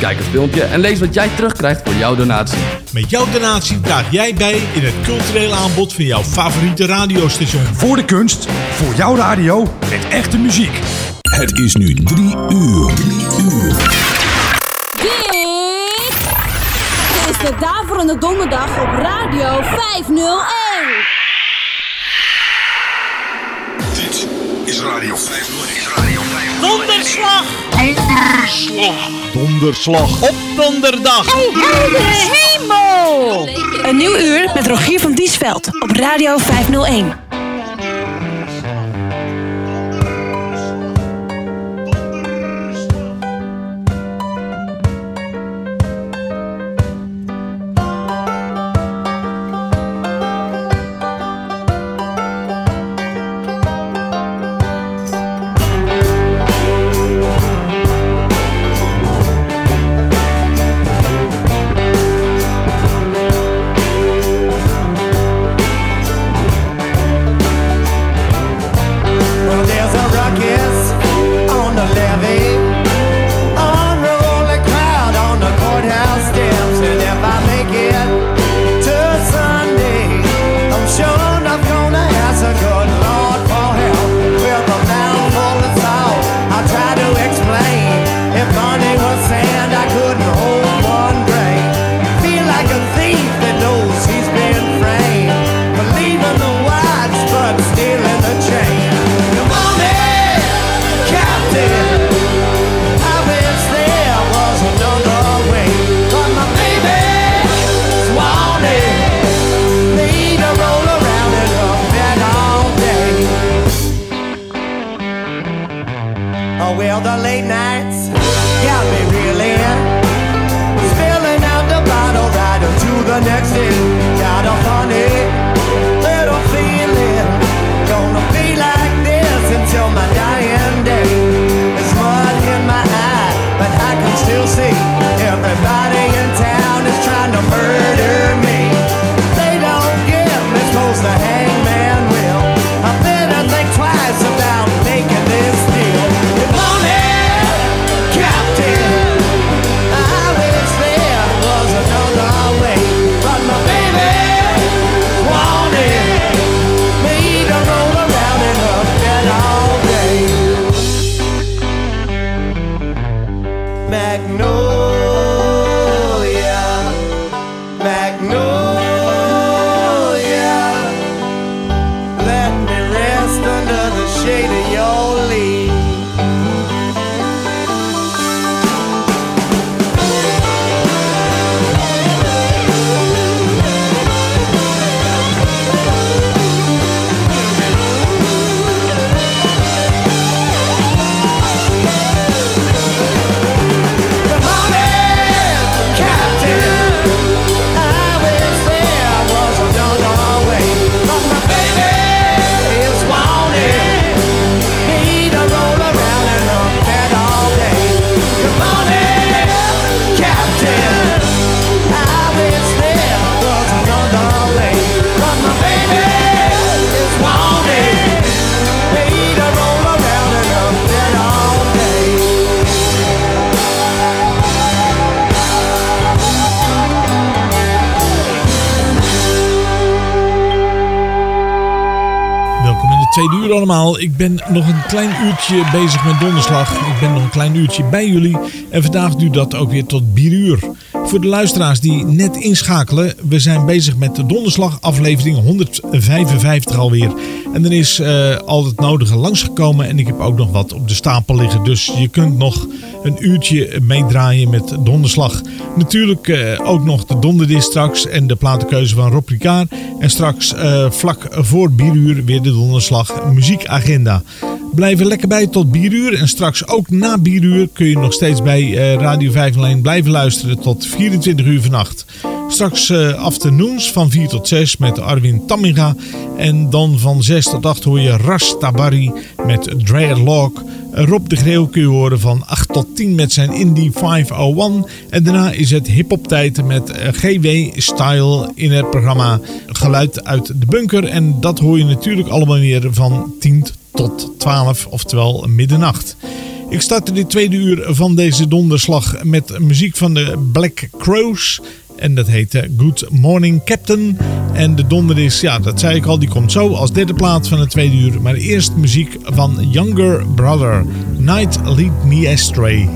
Kijk het filmpje en lees wat jij terugkrijgt voor jouw donatie. Met jouw donatie draag jij bij in het culturele aanbod van jouw favoriete radiostation. Voor de kunst, voor jouw radio, met echte muziek. Het is nu drie uur. Drie uur. Dit is de Daverende Donderdag op Radio 501. Radio 501. Radio 501. Donderslag. Donderslag. Donderslag op donderdag. hemel! Een nieuw uur met Rogier van Diesveld op Radio 501. Ik ben nog een klein uurtje bezig met donderslag. Ik ben nog een klein uurtje bij jullie. En vandaag duurt dat ook weer tot 4 uur. Voor de luisteraars die net inschakelen. We zijn bezig met de donderslag aflevering 155 alweer. En er is uh, al het nodige langsgekomen. En ik heb ook nog wat op de stapel liggen. Dus je kunt nog een uurtje meedraaien met donderslag. Natuurlijk uh, ook nog de donderdis straks. En de platenkeuze van Rob. En straks uh, vlak voor 4 uur weer de donderslag muziekagenda. Blijf er lekker bij tot bieruur. En straks ook na bieruur kun je nog steeds bij uh, Radio 501 blijven luisteren tot 24 uur vannacht. Straks uh, afternoons van 4 tot 6 met Arwin Tamminga. En dan van 6 tot 8 hoor je Ras Tabari met Dreadlock. Rob de Greeuw kun je horen van 8 tot 10 met zijn Indie 501. En daarna is het hip-hop tijd met GW Style in het programma Geluid uit de Bunker. En dat hoor je natuurlijk allemaal weer van 10 tot 12, oftewel middernacht. Ik startte dit tweede uur van deze donderslag met muziek van de Black Crows. En dat heette Good Morning Captain. En de donder is, ja, dat zei ik al, die komt zo als derde plaats van het tweede uur. Maar eerst muziek van Younger Brother. Night Lead Me Astray.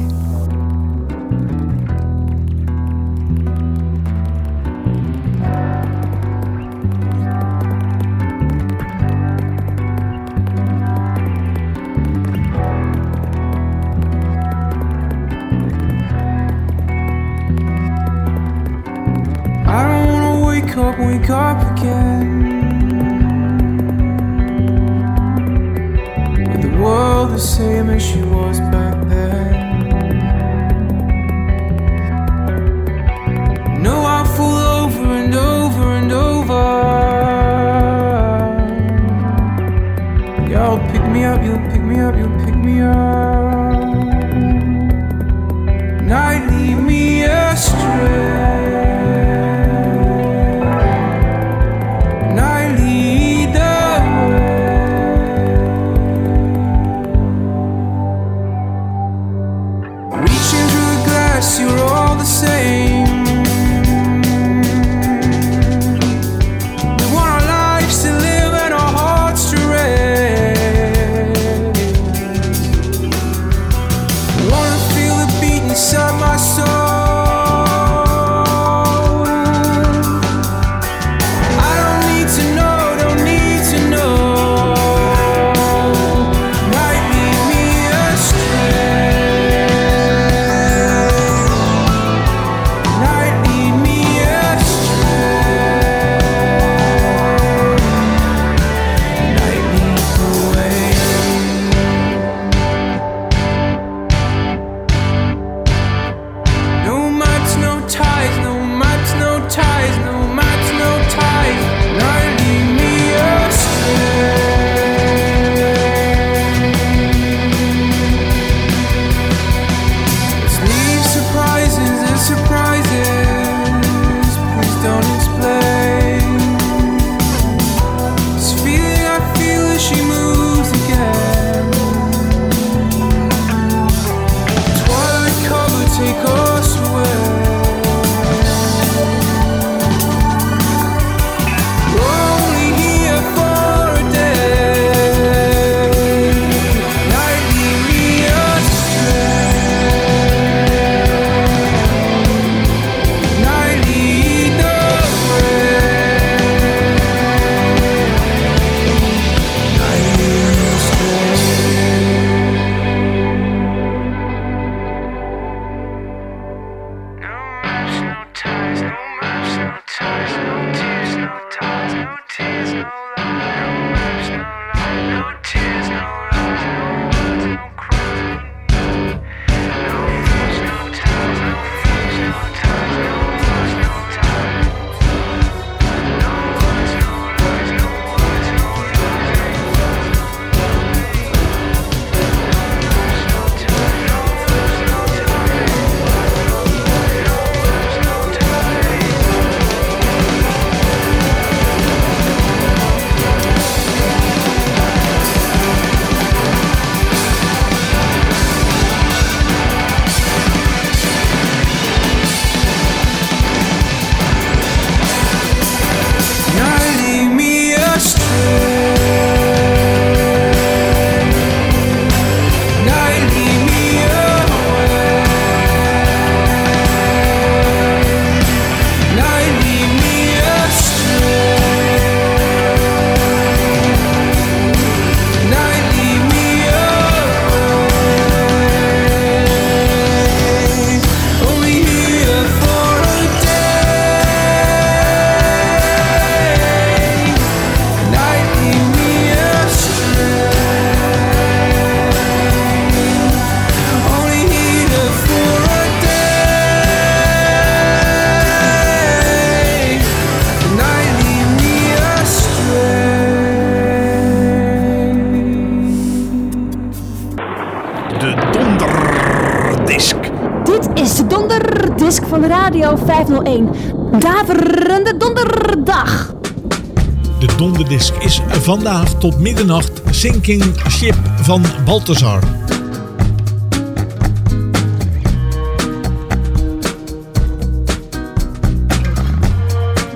Vandaag tot middernacht Sinking Ship van Balthazar.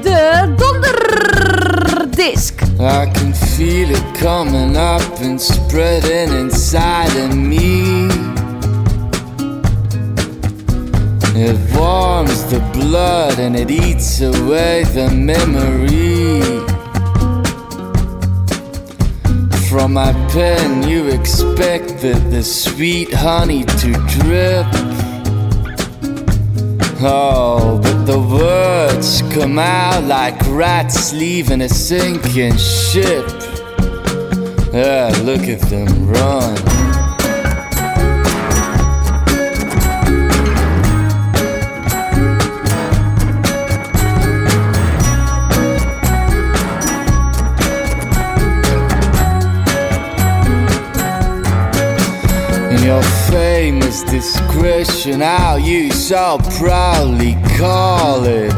De donderdisc. I can feel it coming up and spreading inside of me. It warms the blood and it eats away the memory. From my pen, you expected the sweet honey to drip. Oh, but the words come out like rats leaving a sinking ship. Yeah, look at them run. Famous discretion, how you so proudly call it.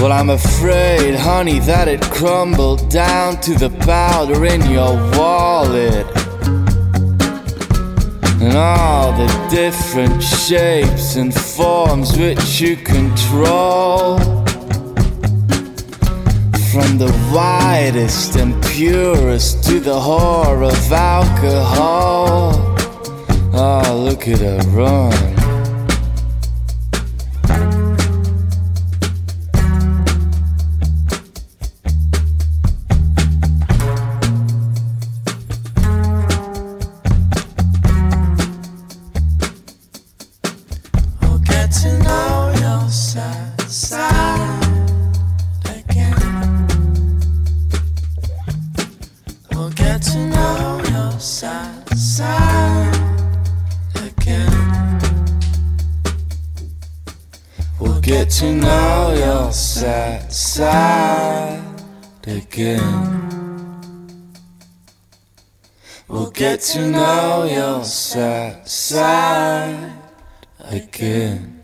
Well, I'm afraid, honey, that it crumbled down to the powder in your wallet. And all the different shapes and forms which you control. From the widest and purest to the horror of alcohol. Oh, look at her run. Side again.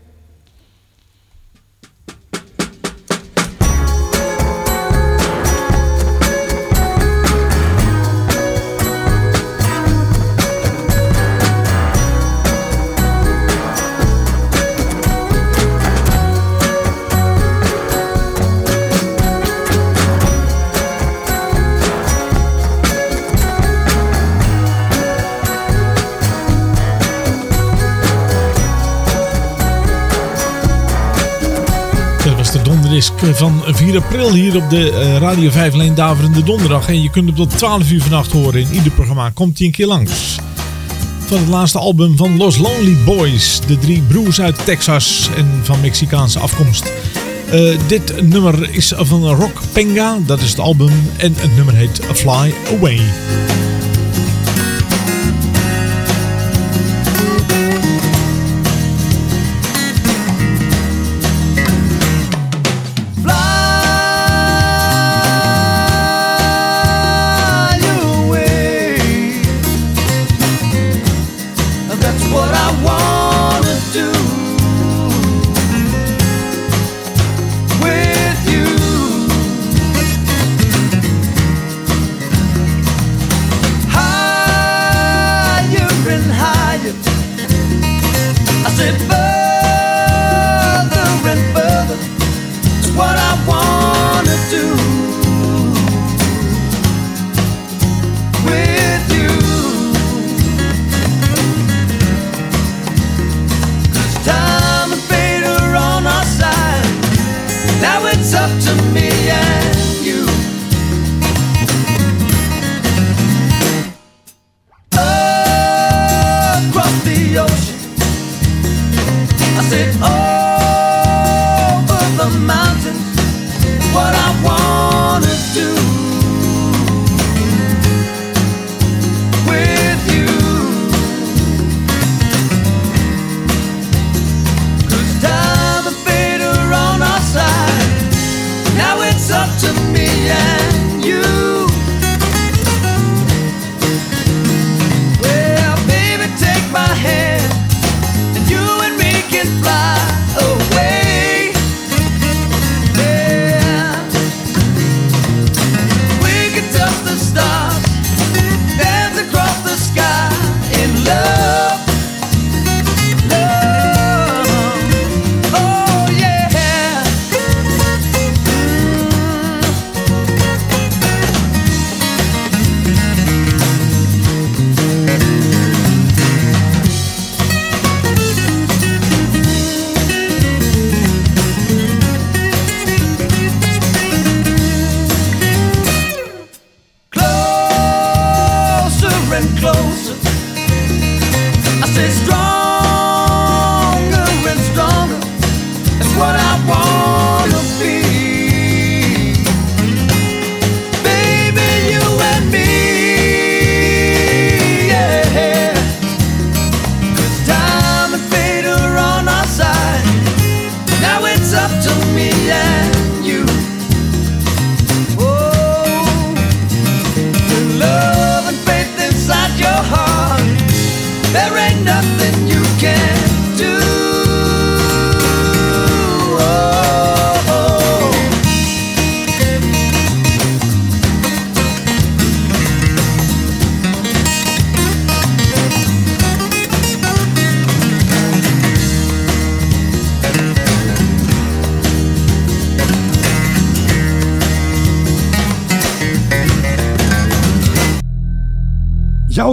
Donderdisc van 4 april hier op de eh, Radio 5 Leen Daverende Donderdag. En je kunt hem tot 12 uur vannacht horen. In ieder programma komt hij een keer langs. Van het laatste album van Los Lonely Boys. De drie broers uit Texas en van Mexicaanse afkomst. Eh, dit nummer is van Rock Penga. Dat is het album. En het nummer heet Fly Away.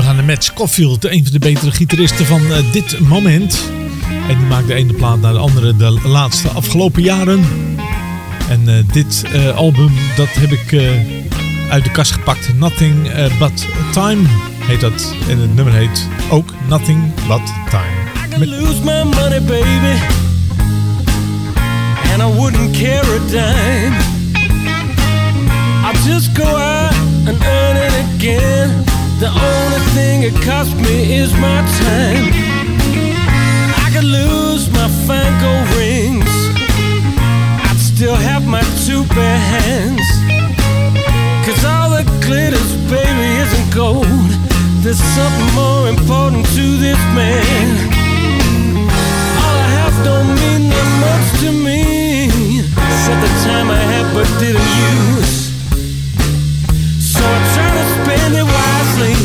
We gaan naar Matt Scofield, een van de betere gitaristen van eh, dit moment. En die maakt de ene plaat naar de andere de laatste afgelopen jaren. En eh, dit eh, album, dat heb ik uit de kast gepakt. Nothing But Time heet dat. En het nummer heet ook Nothing But Time. Met lose my money, baby, and I wouldn't care a dime. I'll just go out and earn it again. The only thing it costs me is my time. I could lose my fine rings. I'd still have my two bare hands. Cause all that glitters, baby, isn't gold. There's something more important to this man. All I have don't mean that much to me. Said the time I had but didn't use. Spend it wisely.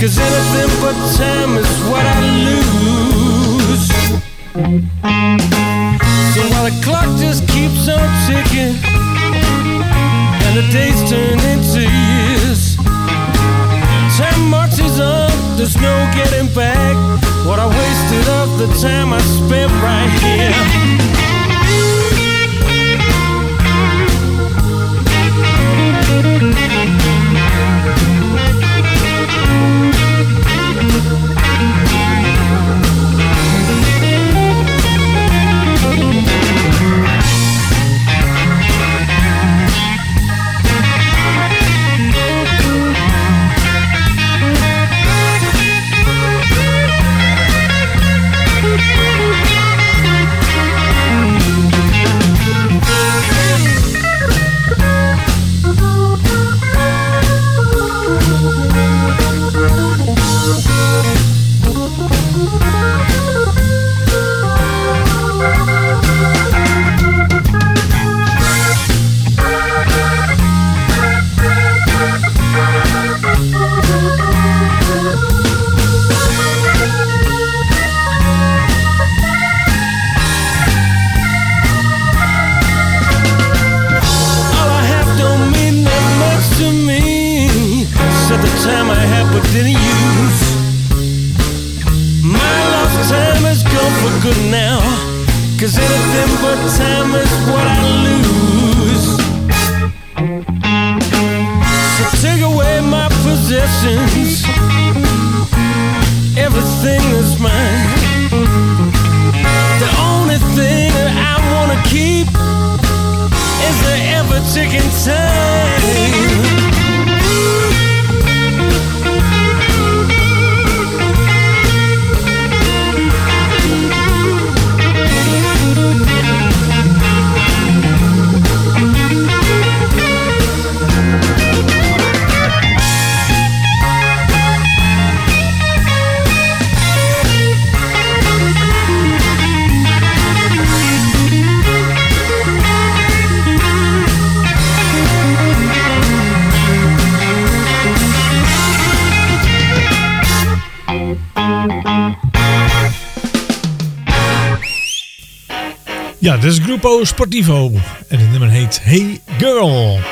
Cause anything but time is what I lose. So while the clock just keeps on ticking, and the days turn into years, time marches on, there's no getting back what I wasted of the time I spent right here. Grupo Sportivo. En het nummer heet Hey Girl.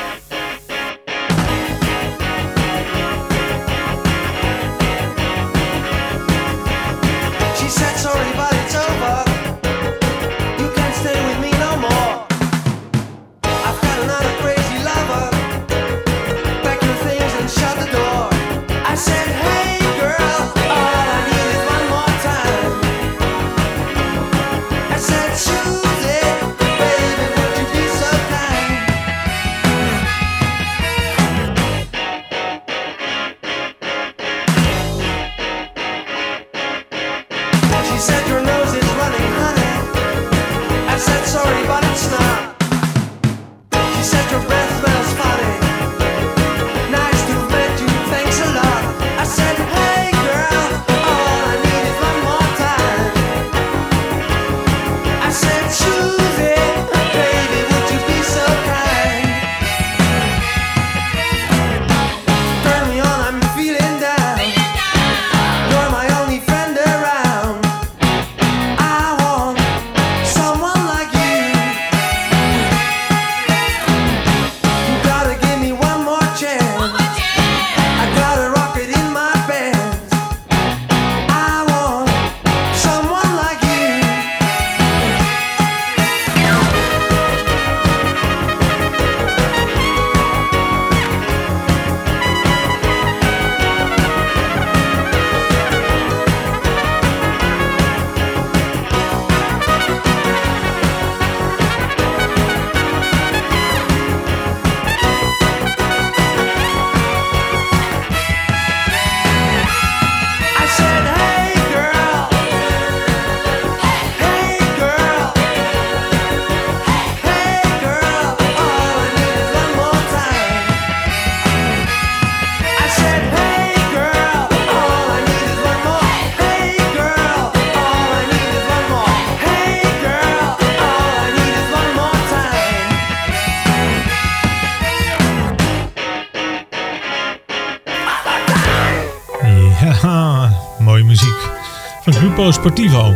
Sportivo.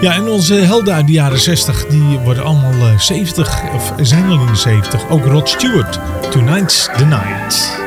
Ja, en onze helden uit de jaren 60, die worden allemaal eh, 70, of zijn al in de 70. Ook Rod Stewart, Tonight's the Night.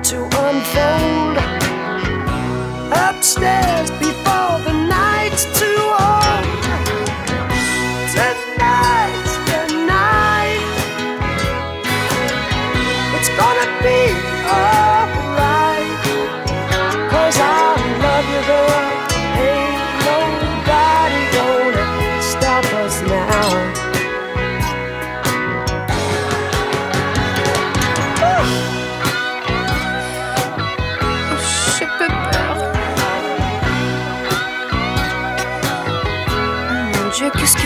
to unfold.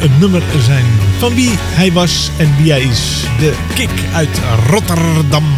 een nummer zijn van wie hij was en wie hij is. De kick uit Rotterdam.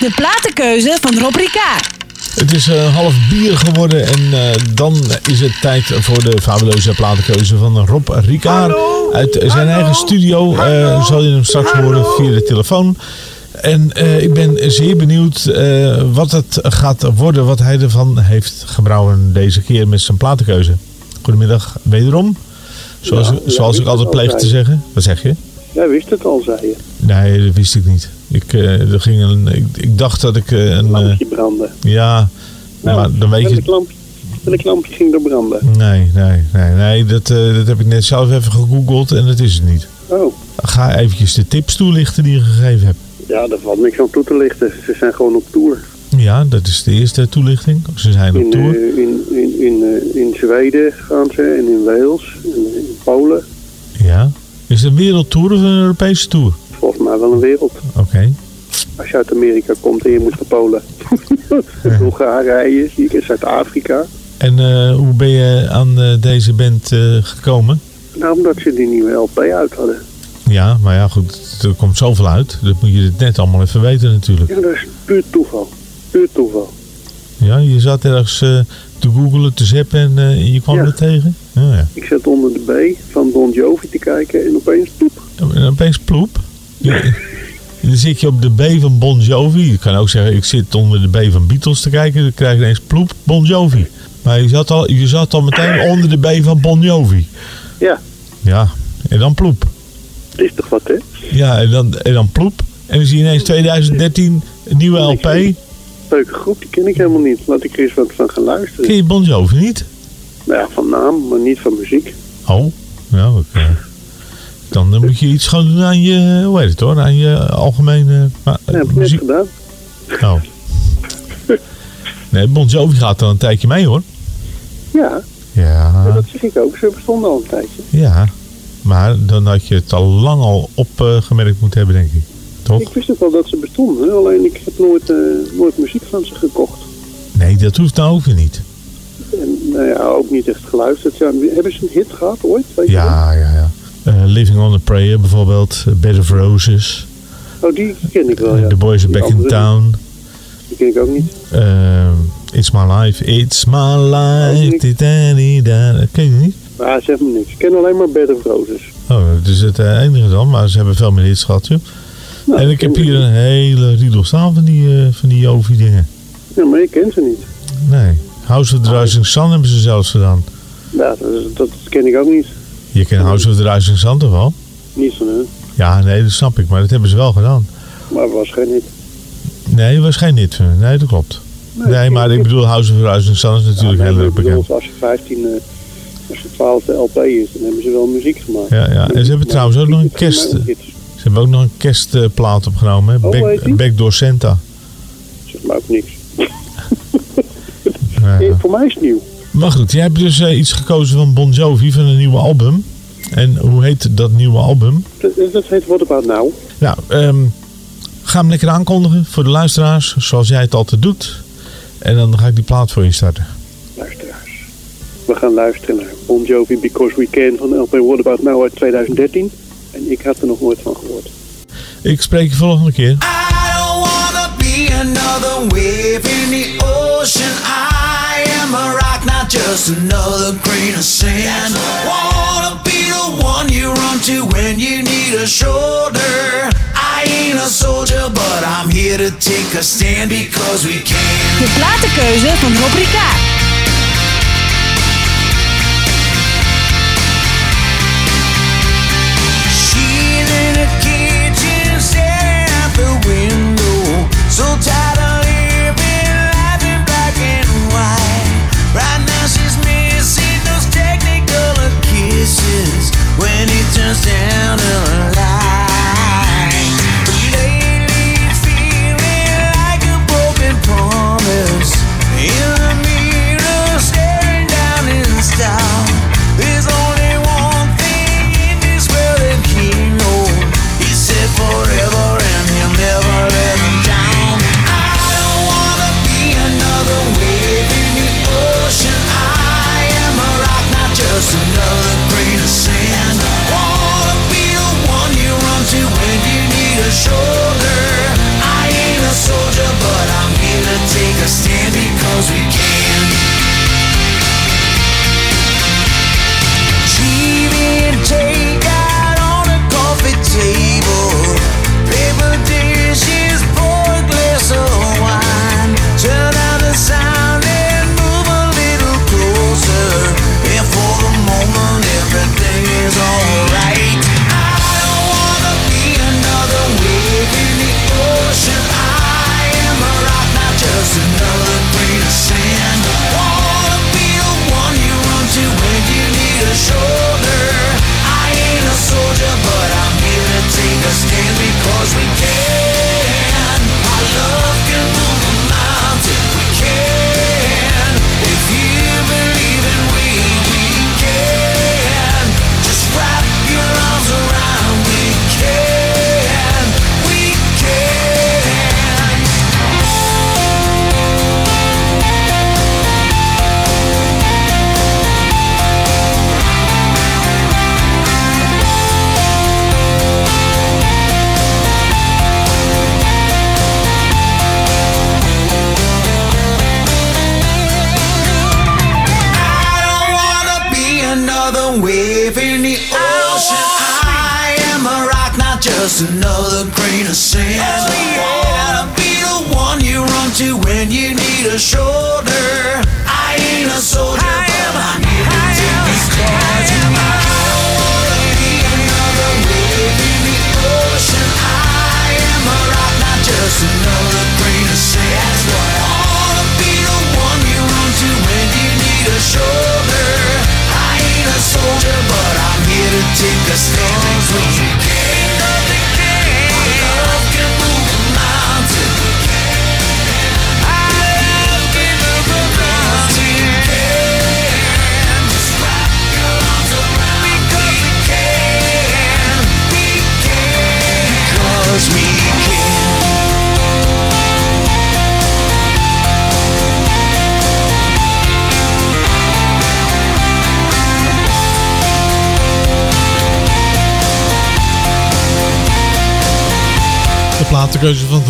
De platenkeuze van Rob Ricard. Het is eh, half bier geworden en eh, dan is het tijd voor de fabuleuze platenkeuze van Rob Ricard. Uit zijn eigen studio eh, zal je hem straks horen via de telefoon. En eh, ik ben zeer benieuwd eh, wat het gaat worden, wat hij ervan heeft gebrouwen deze keer met zijn platenkeuze. Goedemiddag wederom. Zoals, Ja, ja, zoals ik altijd pleeg te zeggen. Wat zeg je? Jij wist het al, zei je. Nee, dat wist ik niet. Ik, eh, er ging een, ik, ik dacht dat ik eh, een... eh, Lampje branden. ja, maar dan weet je... Lampje, welk lampje ging er branden? Nee, nee, nee, nee. Dat, eh, dat heb ik net zelf even gegoogeld en dat is het niet. Oh, Ga eventjes de tips toelichten die je gegeven hebt. ja, daar valt niks aan toe te lichten. Ze zijn gewoon op tour. Ja, dat is de eerste toelichting. Ze zijn op In, tour. eh, in, in, in, eh, in Zweden gaan ze en in Wales en in Polen. Ja. Is het een wereldtour of een Europese tour? Volgens mij wel een wereld. Oké. Als je uit Amerika komt en je moet naar Polen. Bulgarije, zie ik in Zuid-Afrika. En eh, hoe ben je aan eh, deze band eh, gekomen? Nou, omdat ze die nieuwe LP uit hadden. Ja, maar ja, goed. Er komt zoveel uit. Dat moet je het net allemaal even weten natuurlijk. Ja, dat is puur toeval. Puur toeval. Ja, je zat ergens te googelen, te zappen en eh, je kwam Ja. er tegen? Oh, ja. Ik zat onder de B van Bon Jovi te kijken en opeens poep. En opeens ploep. Je- Dan zit je op de B van Bon Jovi. Je kan ook zeggen, ik zit onder de B van Beatles te kijken. Dan krijg je ineens ploep, Bon Jovi. Maar je zat al, je zat al meteen onder de B van Bon Jovi. Ja, Ja, en dan ploep. is toch wat, hè? Ja, en dan, en dan ploep. En dan zie je ineens 2013 een nieuwe LP. Leuke groep, die ken ik helemaal niet. Laat ik er eens wat van gaan luisteren. Ken je Bon Jovi niet? Nou ja, van naam, maar niet van muziek. Oh, ja, oké. Dan eh, moet je iets gaan doen aan je, hoe heet het hoor, aan je algemene eh, Dat heb muziek. gedaan. Oh. Nee, Bon Jovi gaat al een tijdje mee hoor. Ja, Ja, maar dat zeg ik ook. Ze bestonden al een tijdje. ja. Maar dan had je het al lang al opgemerkt moeten hebben, denk ik. Toch? Ik wist ook wel dat ze bestonden, alleen ik heb nooit, eh, nooit muziek van ze gekocht. Nee, dat hoeft nou ook weer niet. En nou ja, ook niet echt geluisterd. Ja, hebben ze een hit gehad ooit? Weet je Ja, ja, ja. Eh, Living on a Prayer bijvoorbeeld. eh, Bed of Roses. Oh, die ken ik wel, ja. The Boys Are Back in Town. Die ken ik ook niet. It's My Life. It's My Life. Dat ken je niet? Maar ze hebben niks. Ik ken alleen maar Bed of Roses. Oh, dat is het enige dan. Maar ze hebben veel meer hits gehad, joh. Nou, en ik heb hier een hele riedel staan van die, eh, van die Jovi dingen. Ja, maar ik ken ze niet. Nee. House of the Rising Sun hebben ze zelfs gedaan. Ja, dat, dat ken ik ook niet. Je kent House of the Rising Sun toch wel? Niet van hun. Ja, nee, dat snap ik. Maar dat hebben ze wel gedaan. Maar het was geen hit. Nee, dat was geen hit. van hun. Nee, dat klopt. Nee, maar ik bedoel, House of the Rising Sun is natuurlijk heel erg bekend. Als je 15, eh, als je 12 LP is, dan hebben ze wel muziek gemaakt. Ja, ja. En ze hebben trouwens ook nog een het kerst... hebben ook nog een kerstplaat opgenomen. hè. Oh, Back? Backdoor Santa. Zeg maar ook niks. Ja. Eh, Voor mij is het nieuw. Maar goed, jij hebt dus eh, iets gekozen van Bon Jovi, van een nieuwe album. En hoe heet dat nieuwe album? Dat, dat heet What About Now. Nou, ehm, ga hem lekker aankondigen voor de luisteraars, zoals jij het altijd doet. En dan ga ik die plaat voor je starten. Luisteraars. We gaan luisteren naar Bon Jovi Because We Can van LP What About Now uit 2013. En ik had er nog nooit van gehoord. Ik spreek je volgende keer. wanna be another wave in the ocean. I am a rock, not just another grain of sand. Wanna be the one you run to when you need a shoulder. I ain't a soldier, but I'm here to take a stand because we can. De platenkeuze van Rob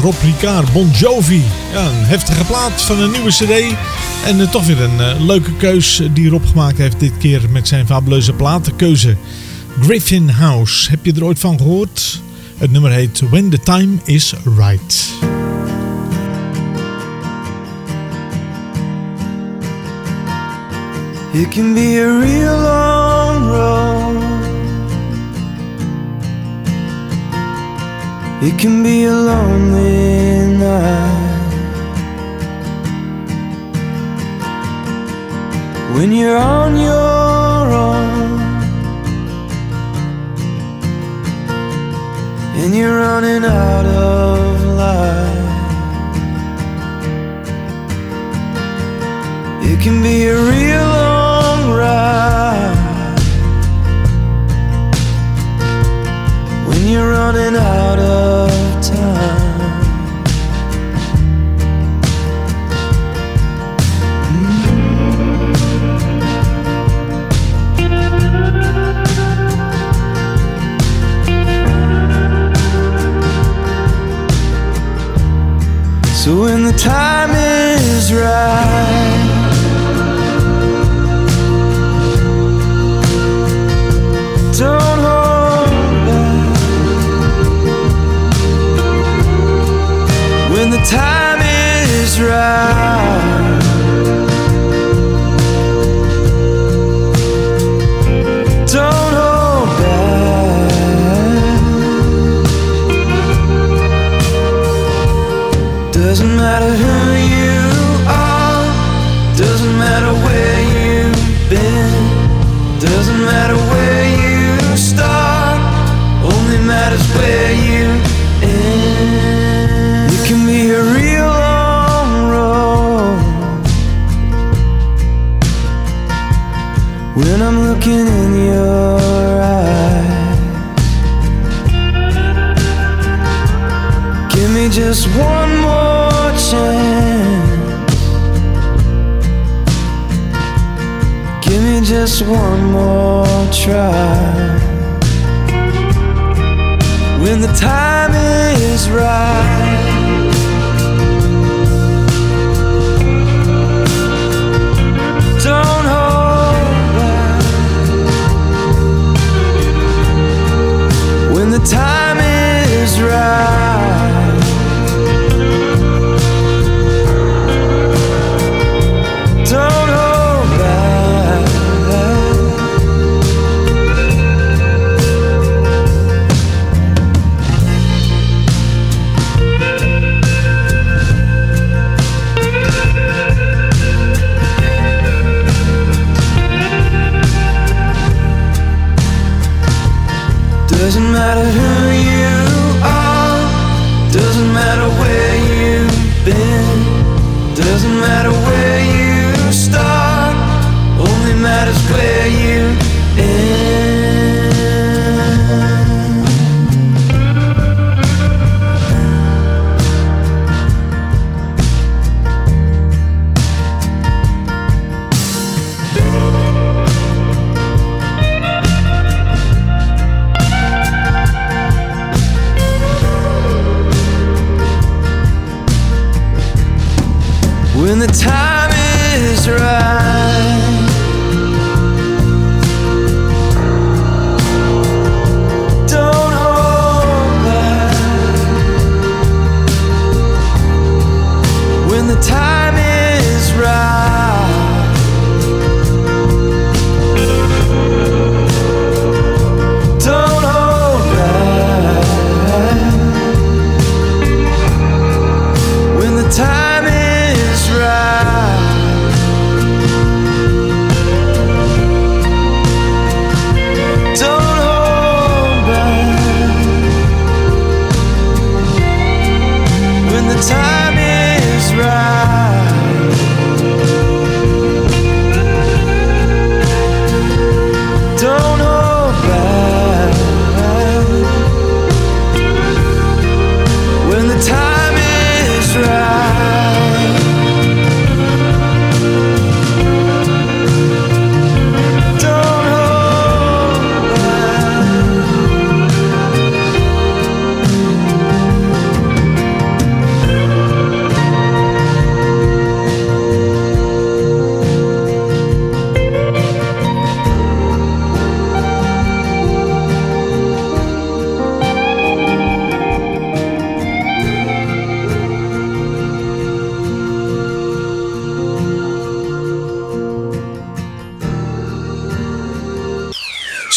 Rob Ricard, Bon Jovi. Ja, een heftige plaat van een nieuwe cd. En eh, toch weer een eh, leuke keus die Rob gemaakt heeft dit keer met zijn fabuleuze platenkeuze. Griffin House, heb je er ooit van gehoord? Het nummer heet When the Time is Right. It can be a real long road. It can be a lonely night. When you're on your own and you're running out of light. It can be a real long ride you're running out of time. So when the time is right. Time is right. Don't hold back. Doesn't matter who you are. Doesn't matter where you've been. Doesn't matter just one more chance. Give me just one more try. When the time is right.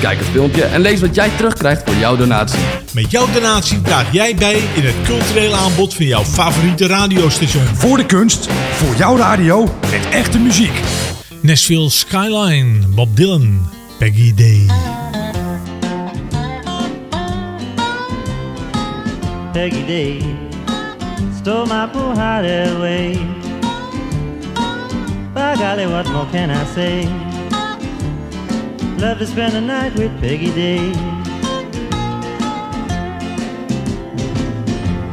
Kijk het filmpje en lees wat jij terugkrijgt voor jouw donatie. Met jouw donatie draag jij bij in het culturele aanbod van jouw favoriete radiostation. Voor de kunst, voor jouw radio, met echte muziek. Nashville Skyline, Bob Dylan, Peggy Day. Peggy Day stole my poor heart away. By golly, what more can I say? Love to spend the night with Peggy Day.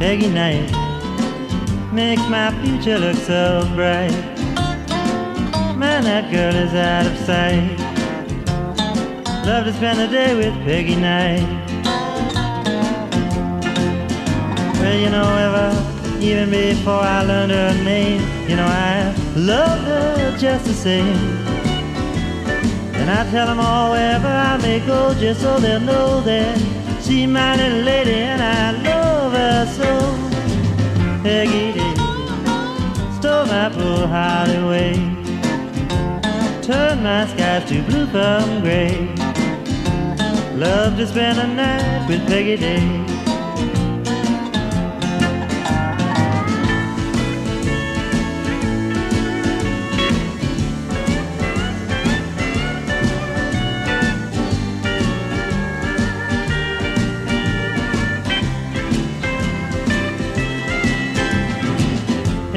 Peggy night makes my future look so bright. Man, that girl is out of sight. Love to spend the day with Peggy night. Well, you know, ever, even before I learned her name, you know, I loved her just the same. And I tell them all wherever I may go, just so they'll know that she's my little lady and I love her so. Peggy stole my poor heart away, turned my skies to blue from gray. Love to spend a night with Peggy Day.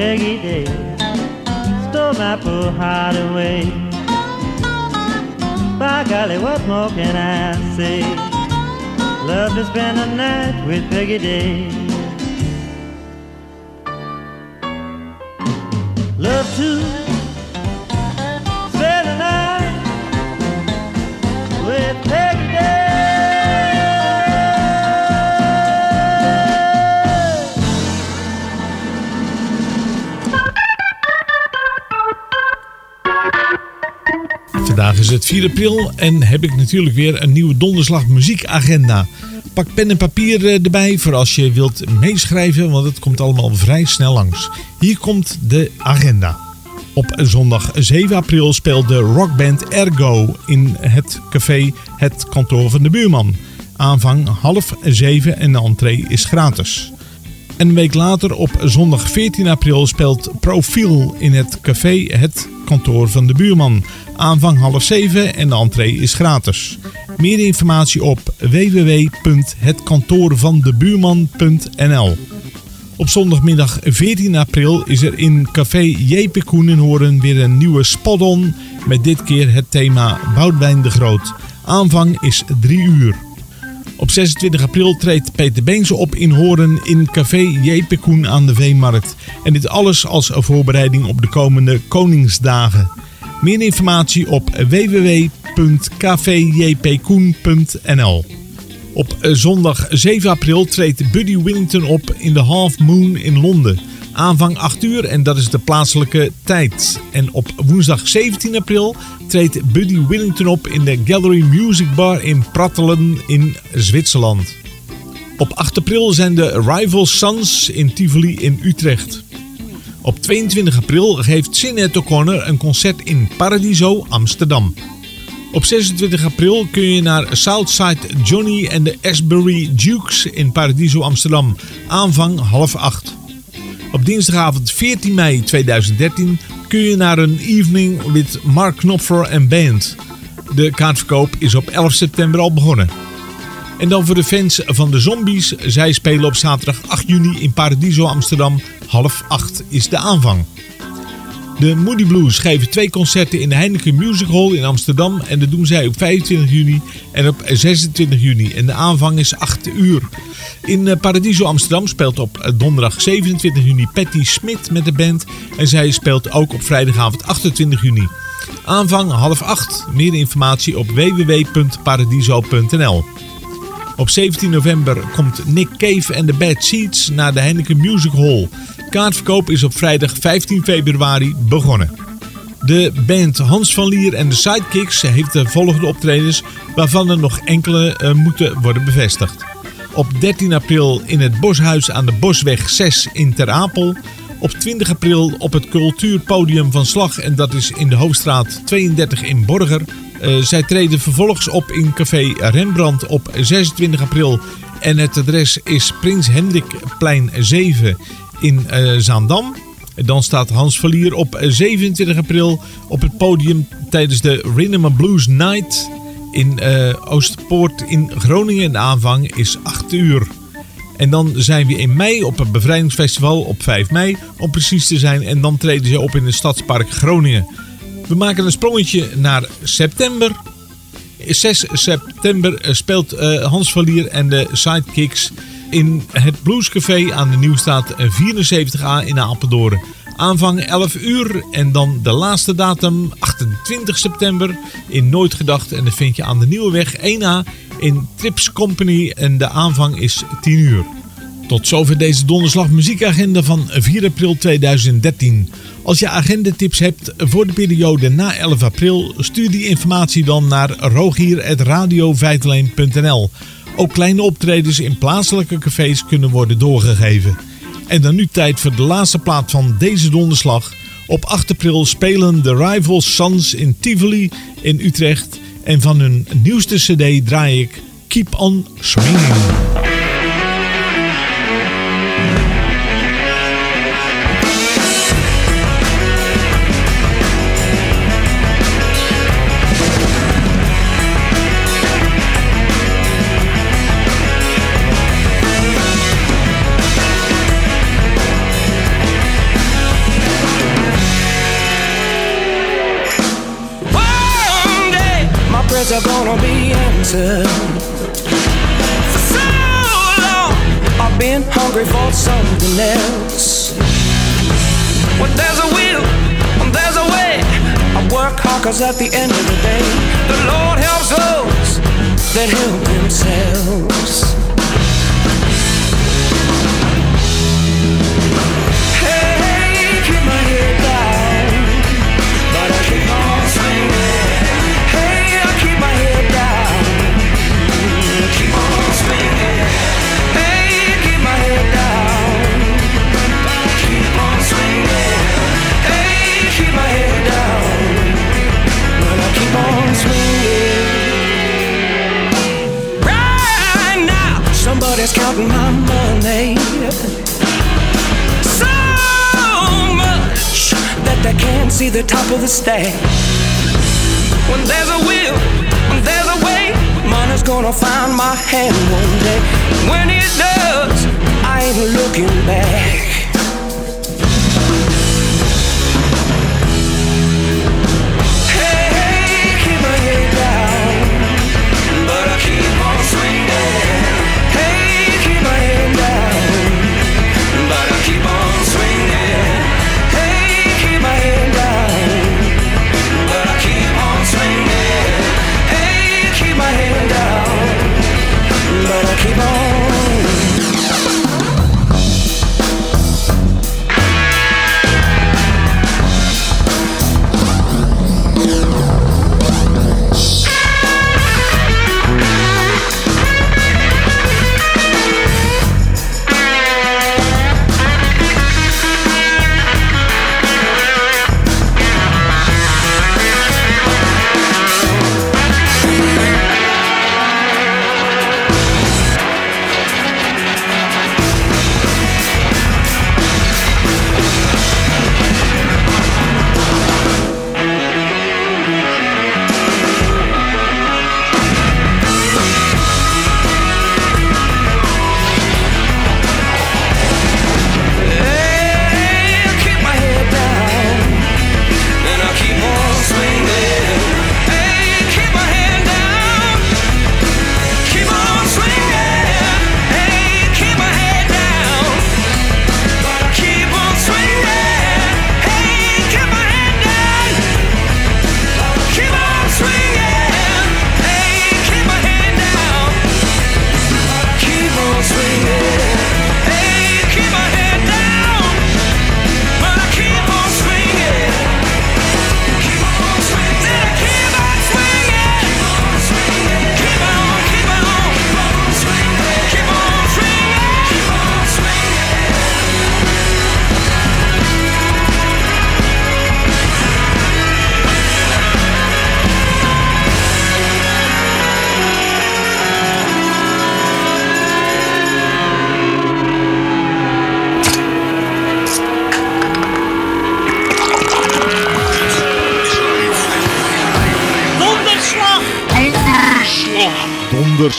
Peggy Day stole my poor heart away. By golly, what more can I say? Love to spend a night with Peggy Day. Is het 4 april en heb ik natuurlijk weer een nieuwe donderslag muziekagenda. Pak pen en papier eh, erbij voor als je wilt meeschrijven, want het komt allemaal vrij snel langs. Hier komt de agenda. Op zondag 7 april speelt de rockband Ergo in het café Het Kantoor van de Buurman. Aanvang half zeven en de entree is gratis. Een week later, op zondag 14 april, speelt Profiel in het café Het Kantoor van de Buurman. Aanvang half zeven en de entree is gratis. Meer informatie op www.hetkantoorvandebuurman.nl Op zondagmiddag 14 april is er in café Jepe Koen in Horen weer een nieuwe spot-on met dit keer het thema Boudewijn de Groot. Aanvang is 3 uur. Op 26 april treedt Peter Beense op in Horen in Café Jepe Koen aan de Veemarkt. En dit alles als voorbereiding op de komende Koningsdagen. Meer informatie op www.cafejpkoen.nl Op zondag 7 april treedt Buddy Willington op in de Half Moon in Londen. Aanvang 8 uur en dat is de plaatselijke tijd. En op woensdag 17 april treedt Buddy Willington op in de Gallery Music Bar in Prattelen in Zwitserland. Op 8 april zijn de Rival Sons in Tivoli in Utrecht. Op 22 april geeft Sinead O'Connor een concert in Paradiso, Amsterdam. Op 26 april kun je naar Southside Johnny en de Asbury Dukes in Paradiso, Amsterdam. Aanvang half acht. Op dinsdagavond 14 mei 2013 kun je naar een evening with Mark Knopfler en band. De kaartverkoop is op 11 september al begonnen. En dan voor de fans van de Zombies. Zij spelen op zaterdag 8 juni in Paradiso Amsterdam. Half 8 is de aanvang. De Moody Blues geven twee concerten in de Heineken Music Hall in Amsterdam. En dat doen zij op 25 juni en op 26 juni. En de aanvang is 8 uur. In eh, Paradiso Amsterdam speelt op eh, donderdag 27 juni Patty Smit met de band. En zij speelt ook op vrijdagavond 28 juni. Aanvang half 8. Meer informatie op www.paradiso.nl Op 17 november komt Nick Cave en de Bad Seeds naar de Heineken Music Hall. Kaartverkoop is op vrijdag 15 februari begonnen. De band Hans van Lier en de Sidekicks heeft de volgende optredens, waarvan er nog enkele eh, moeten worden bevestigd. Op 13 april in het Boshuis aan de Bosweg 6 in Ter Apel. Op 20 april op het cultuurpodium van Slag en dat is in de Hoofdstraat 32 in Borger. Eh, zij treden vervolgens op in Café Rembrandt op 26 april. En het adres is Prins Hendrikplein 7 in eh, Zaandam. Dan staat Hans Verlier op 27 april op het podium tijdens de Rhythm Blues Night in eh, Oostpoort in Groningen. De aanvang is 8 uur. En dan zijn we in mei op het bevrijdingsfestival op 5 mei om precies te zijn. En dan treden ze op in het Stadspark Groningen. We maken een sprongetje naar september. 6 september eh, speelt eh, Hans Verlier en de Sidekicks in het Bluescafé aan de Nieuwstraat 74a in Apeldoorn. Aanvang 11 uur en dan de laatste datum 28 september in Nooit Gedacht. En dat vind je aan de Nieuwe Weg 1A in Trips Company en de aanvang is 10 uur. Tot zover deze donderslag muziekagenda van 4 april 2013. Als je agendatips hebt voor de periode na 11 april, stuur die informatie dan naar rogier.radio501.nl. Ook kleine optredens in plaatselijke cafés kunnen worden doorgegeven. En dan nu tijd voor de laatste plaat van deze donderslag. Op 8 april spelen de Rivals Sons in Tivoli in Utrecht. En van hun nieuwste cd draai ik Keep On Swinging. Answered. For so long I've been hungry for something else. When there's a will, when there's a way, I work hard 'cause at the end of the day, the Lord helps those that help themselves. See the top of the stack. When there's a will, when there's a way, money's gonna find my hand one day. When it does, I ain't looking back.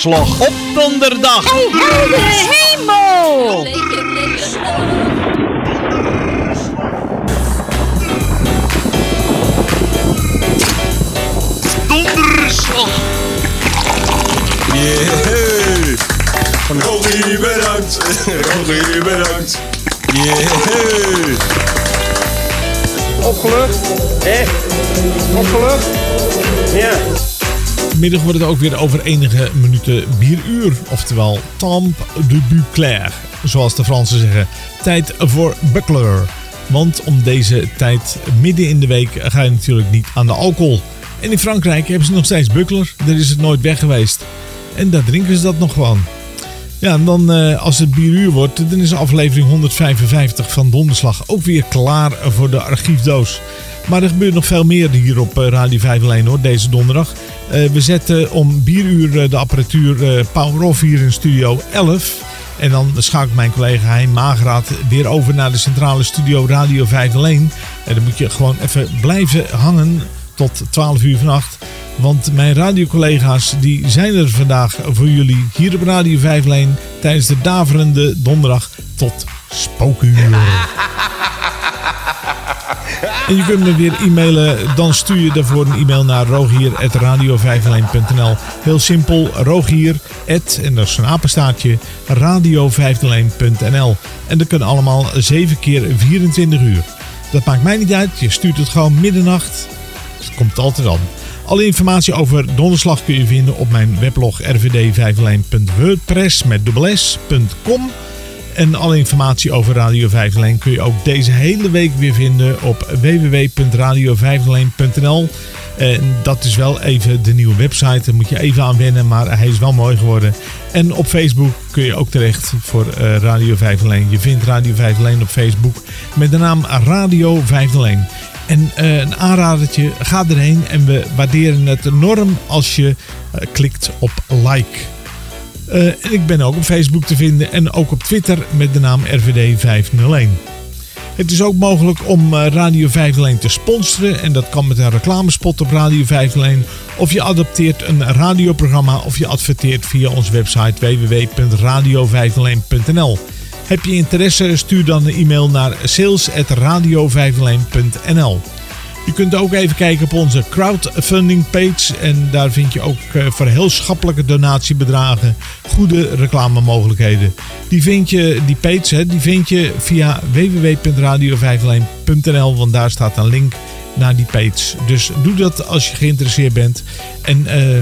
Donderslag. Op donderdag. Vanmiddag wordt het ook weer over enige minuten bieruur. Oftewel, temps de Buclair. Zoals de Fransen zeggen. Tijd voor buckler. Want om deze tijd midden in de week ga je natuurlijk niet aan de alcohol. En in Frankrijk hebben ze nog steeds buckler. Daar is het nooit weg geweest. En daar drinken ze dat nog gewoon. Ja, en dan eh, als het bieruur wordt, dan is aflevering 155 van Donderslag ook weer klaar voor de archiefdoos. Maar er gebeurt nog veel meer hier op eh, Radio 501 hoor, deze donderdag. Eh, we zetten om bieruur eh, de apparatuur eh, power off hier in studio 11. En dan schakelt mijn collega Hein Mageraad weer over naar de centrale studio Radio 501. En dan moet je gewoon even blijven hangen tot 12 uur vannacht. Want mijn radiocollega's die zijn er vandaag voor jullie hier op Radio 501 tijdens de daverende donderdag tot spookuur. En je kunt me weer e-mailen. Dan stuur je daarvoor een e-mail naar rogier.radio501.nl Heel simpel, rogier, en dat is een apenstaartje, radio501.nl En dat kan allemaal 7 keer 24 uur. Dat maakt mij niet uit, je stuurt het gewoon middernacht. Het komt altijd aan. Alle informatie over donderslag kun je vinden op mijn weblog rvd501.wordpress met s.com. En alle informatie over Radio 501 kun je ook deze hele week weer vinden op www.radio501.nl. En dat is wel even de nieuwe website. Daar moet je even aan wennen, maar hij is wel mooi geworden. En op Facebook kun je ook terecht voor eh, Radio 501. Je vindt Radio 501 op Facebook met de naam Radio 501. En eh, een aanradertje, ga erheen en we waarderen het enorm als je eh, klikt op like. En ik ben ook op Facebook te vinden en ook op Twitter met de naam RVD501. Het is ook mogelijk om eh, Radio 501 te sponsoren en dat kan met een reclamespot op Radio 501. Of je adopteert een radioprogramma of je adverteert via onze website www.radio501.nl. Heb je interesse, stuur dan een e-mail naar sales.radio501.nl. Je kunt ook even kijken op onze crowdfunding page. En daar vind je ook eh, voor heel schappelijke donatiebedragen goede reclamemogelijkheden. Die vind je, die page, hè, die vind je via www.radio501.nl. Want daar staat een link naar die page. Dus doe dat als je geïnteresseerd bent. En eh,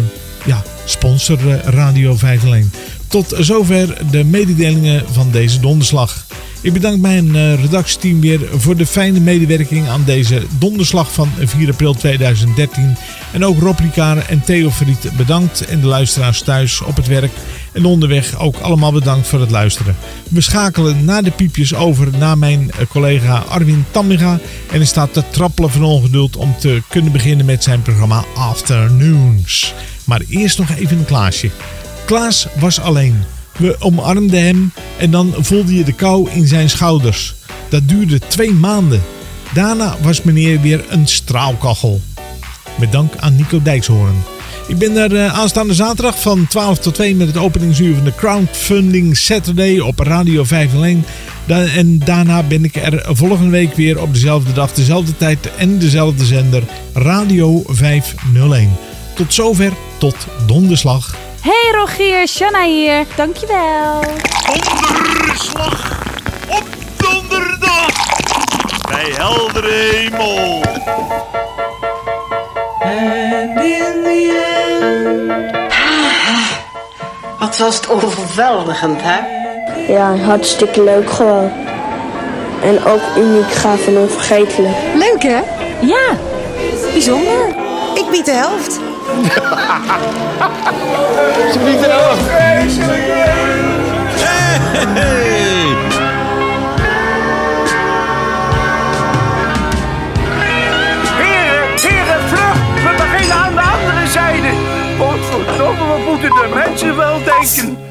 ja, sponsor eh, Radio 501. Tot zover de mededelingen van deze donderslag. Ik bedank mijn eh, redactieteam weer voor de fijne medewerking aan deze donderslag van 4 april 2013. En ook Rob en Theo Verriet bedankt. En de luisteraars thuis op het werk en onderweg ook allemaal bedankt voor het luisteren. We schakelen na de piepjes over naar mijn eh, collega Arwin Tammiga. En hij staat te trappelen van ongeduld om te kunnen beginnen met zijn programma Afternoons. Maar eerst nog even een Klaasje. Klaas was alleen. We omarmden hem en dan voelde je de kou in zijn schouders. Dat duurde twee maanden. Daarna was meneer weer een straalkachel. Met dank aan Nico Dijkshoorn. Ik ben er eh, aanstaande zaterdag van 12 tot 2 met het openingsuur van de Crowdfunding Saturday op Radio 501. Da en daarna ben ik er volgende week weer op dezelfde dag, dezelfde tijd en dezelfde zender Radio 501. Tot zover, tot donderslag. Hey Rogier, Shanna hier. Dankjewel. Donderslag op donderdag bij heldere hemel. And in the end. Wat was het overweldigend, hè? Ja, hartstikke leuk gewoon. En ook uniek, gaaf en onvergetelijk. Leuk hè? Ja, bijzonder. Ik bied de helft. Ze biedt er af. Hey! Heren, heren, vlug! We beginnen aan de andere zijde. Godverdomme, wat moeten de mensen wel denken?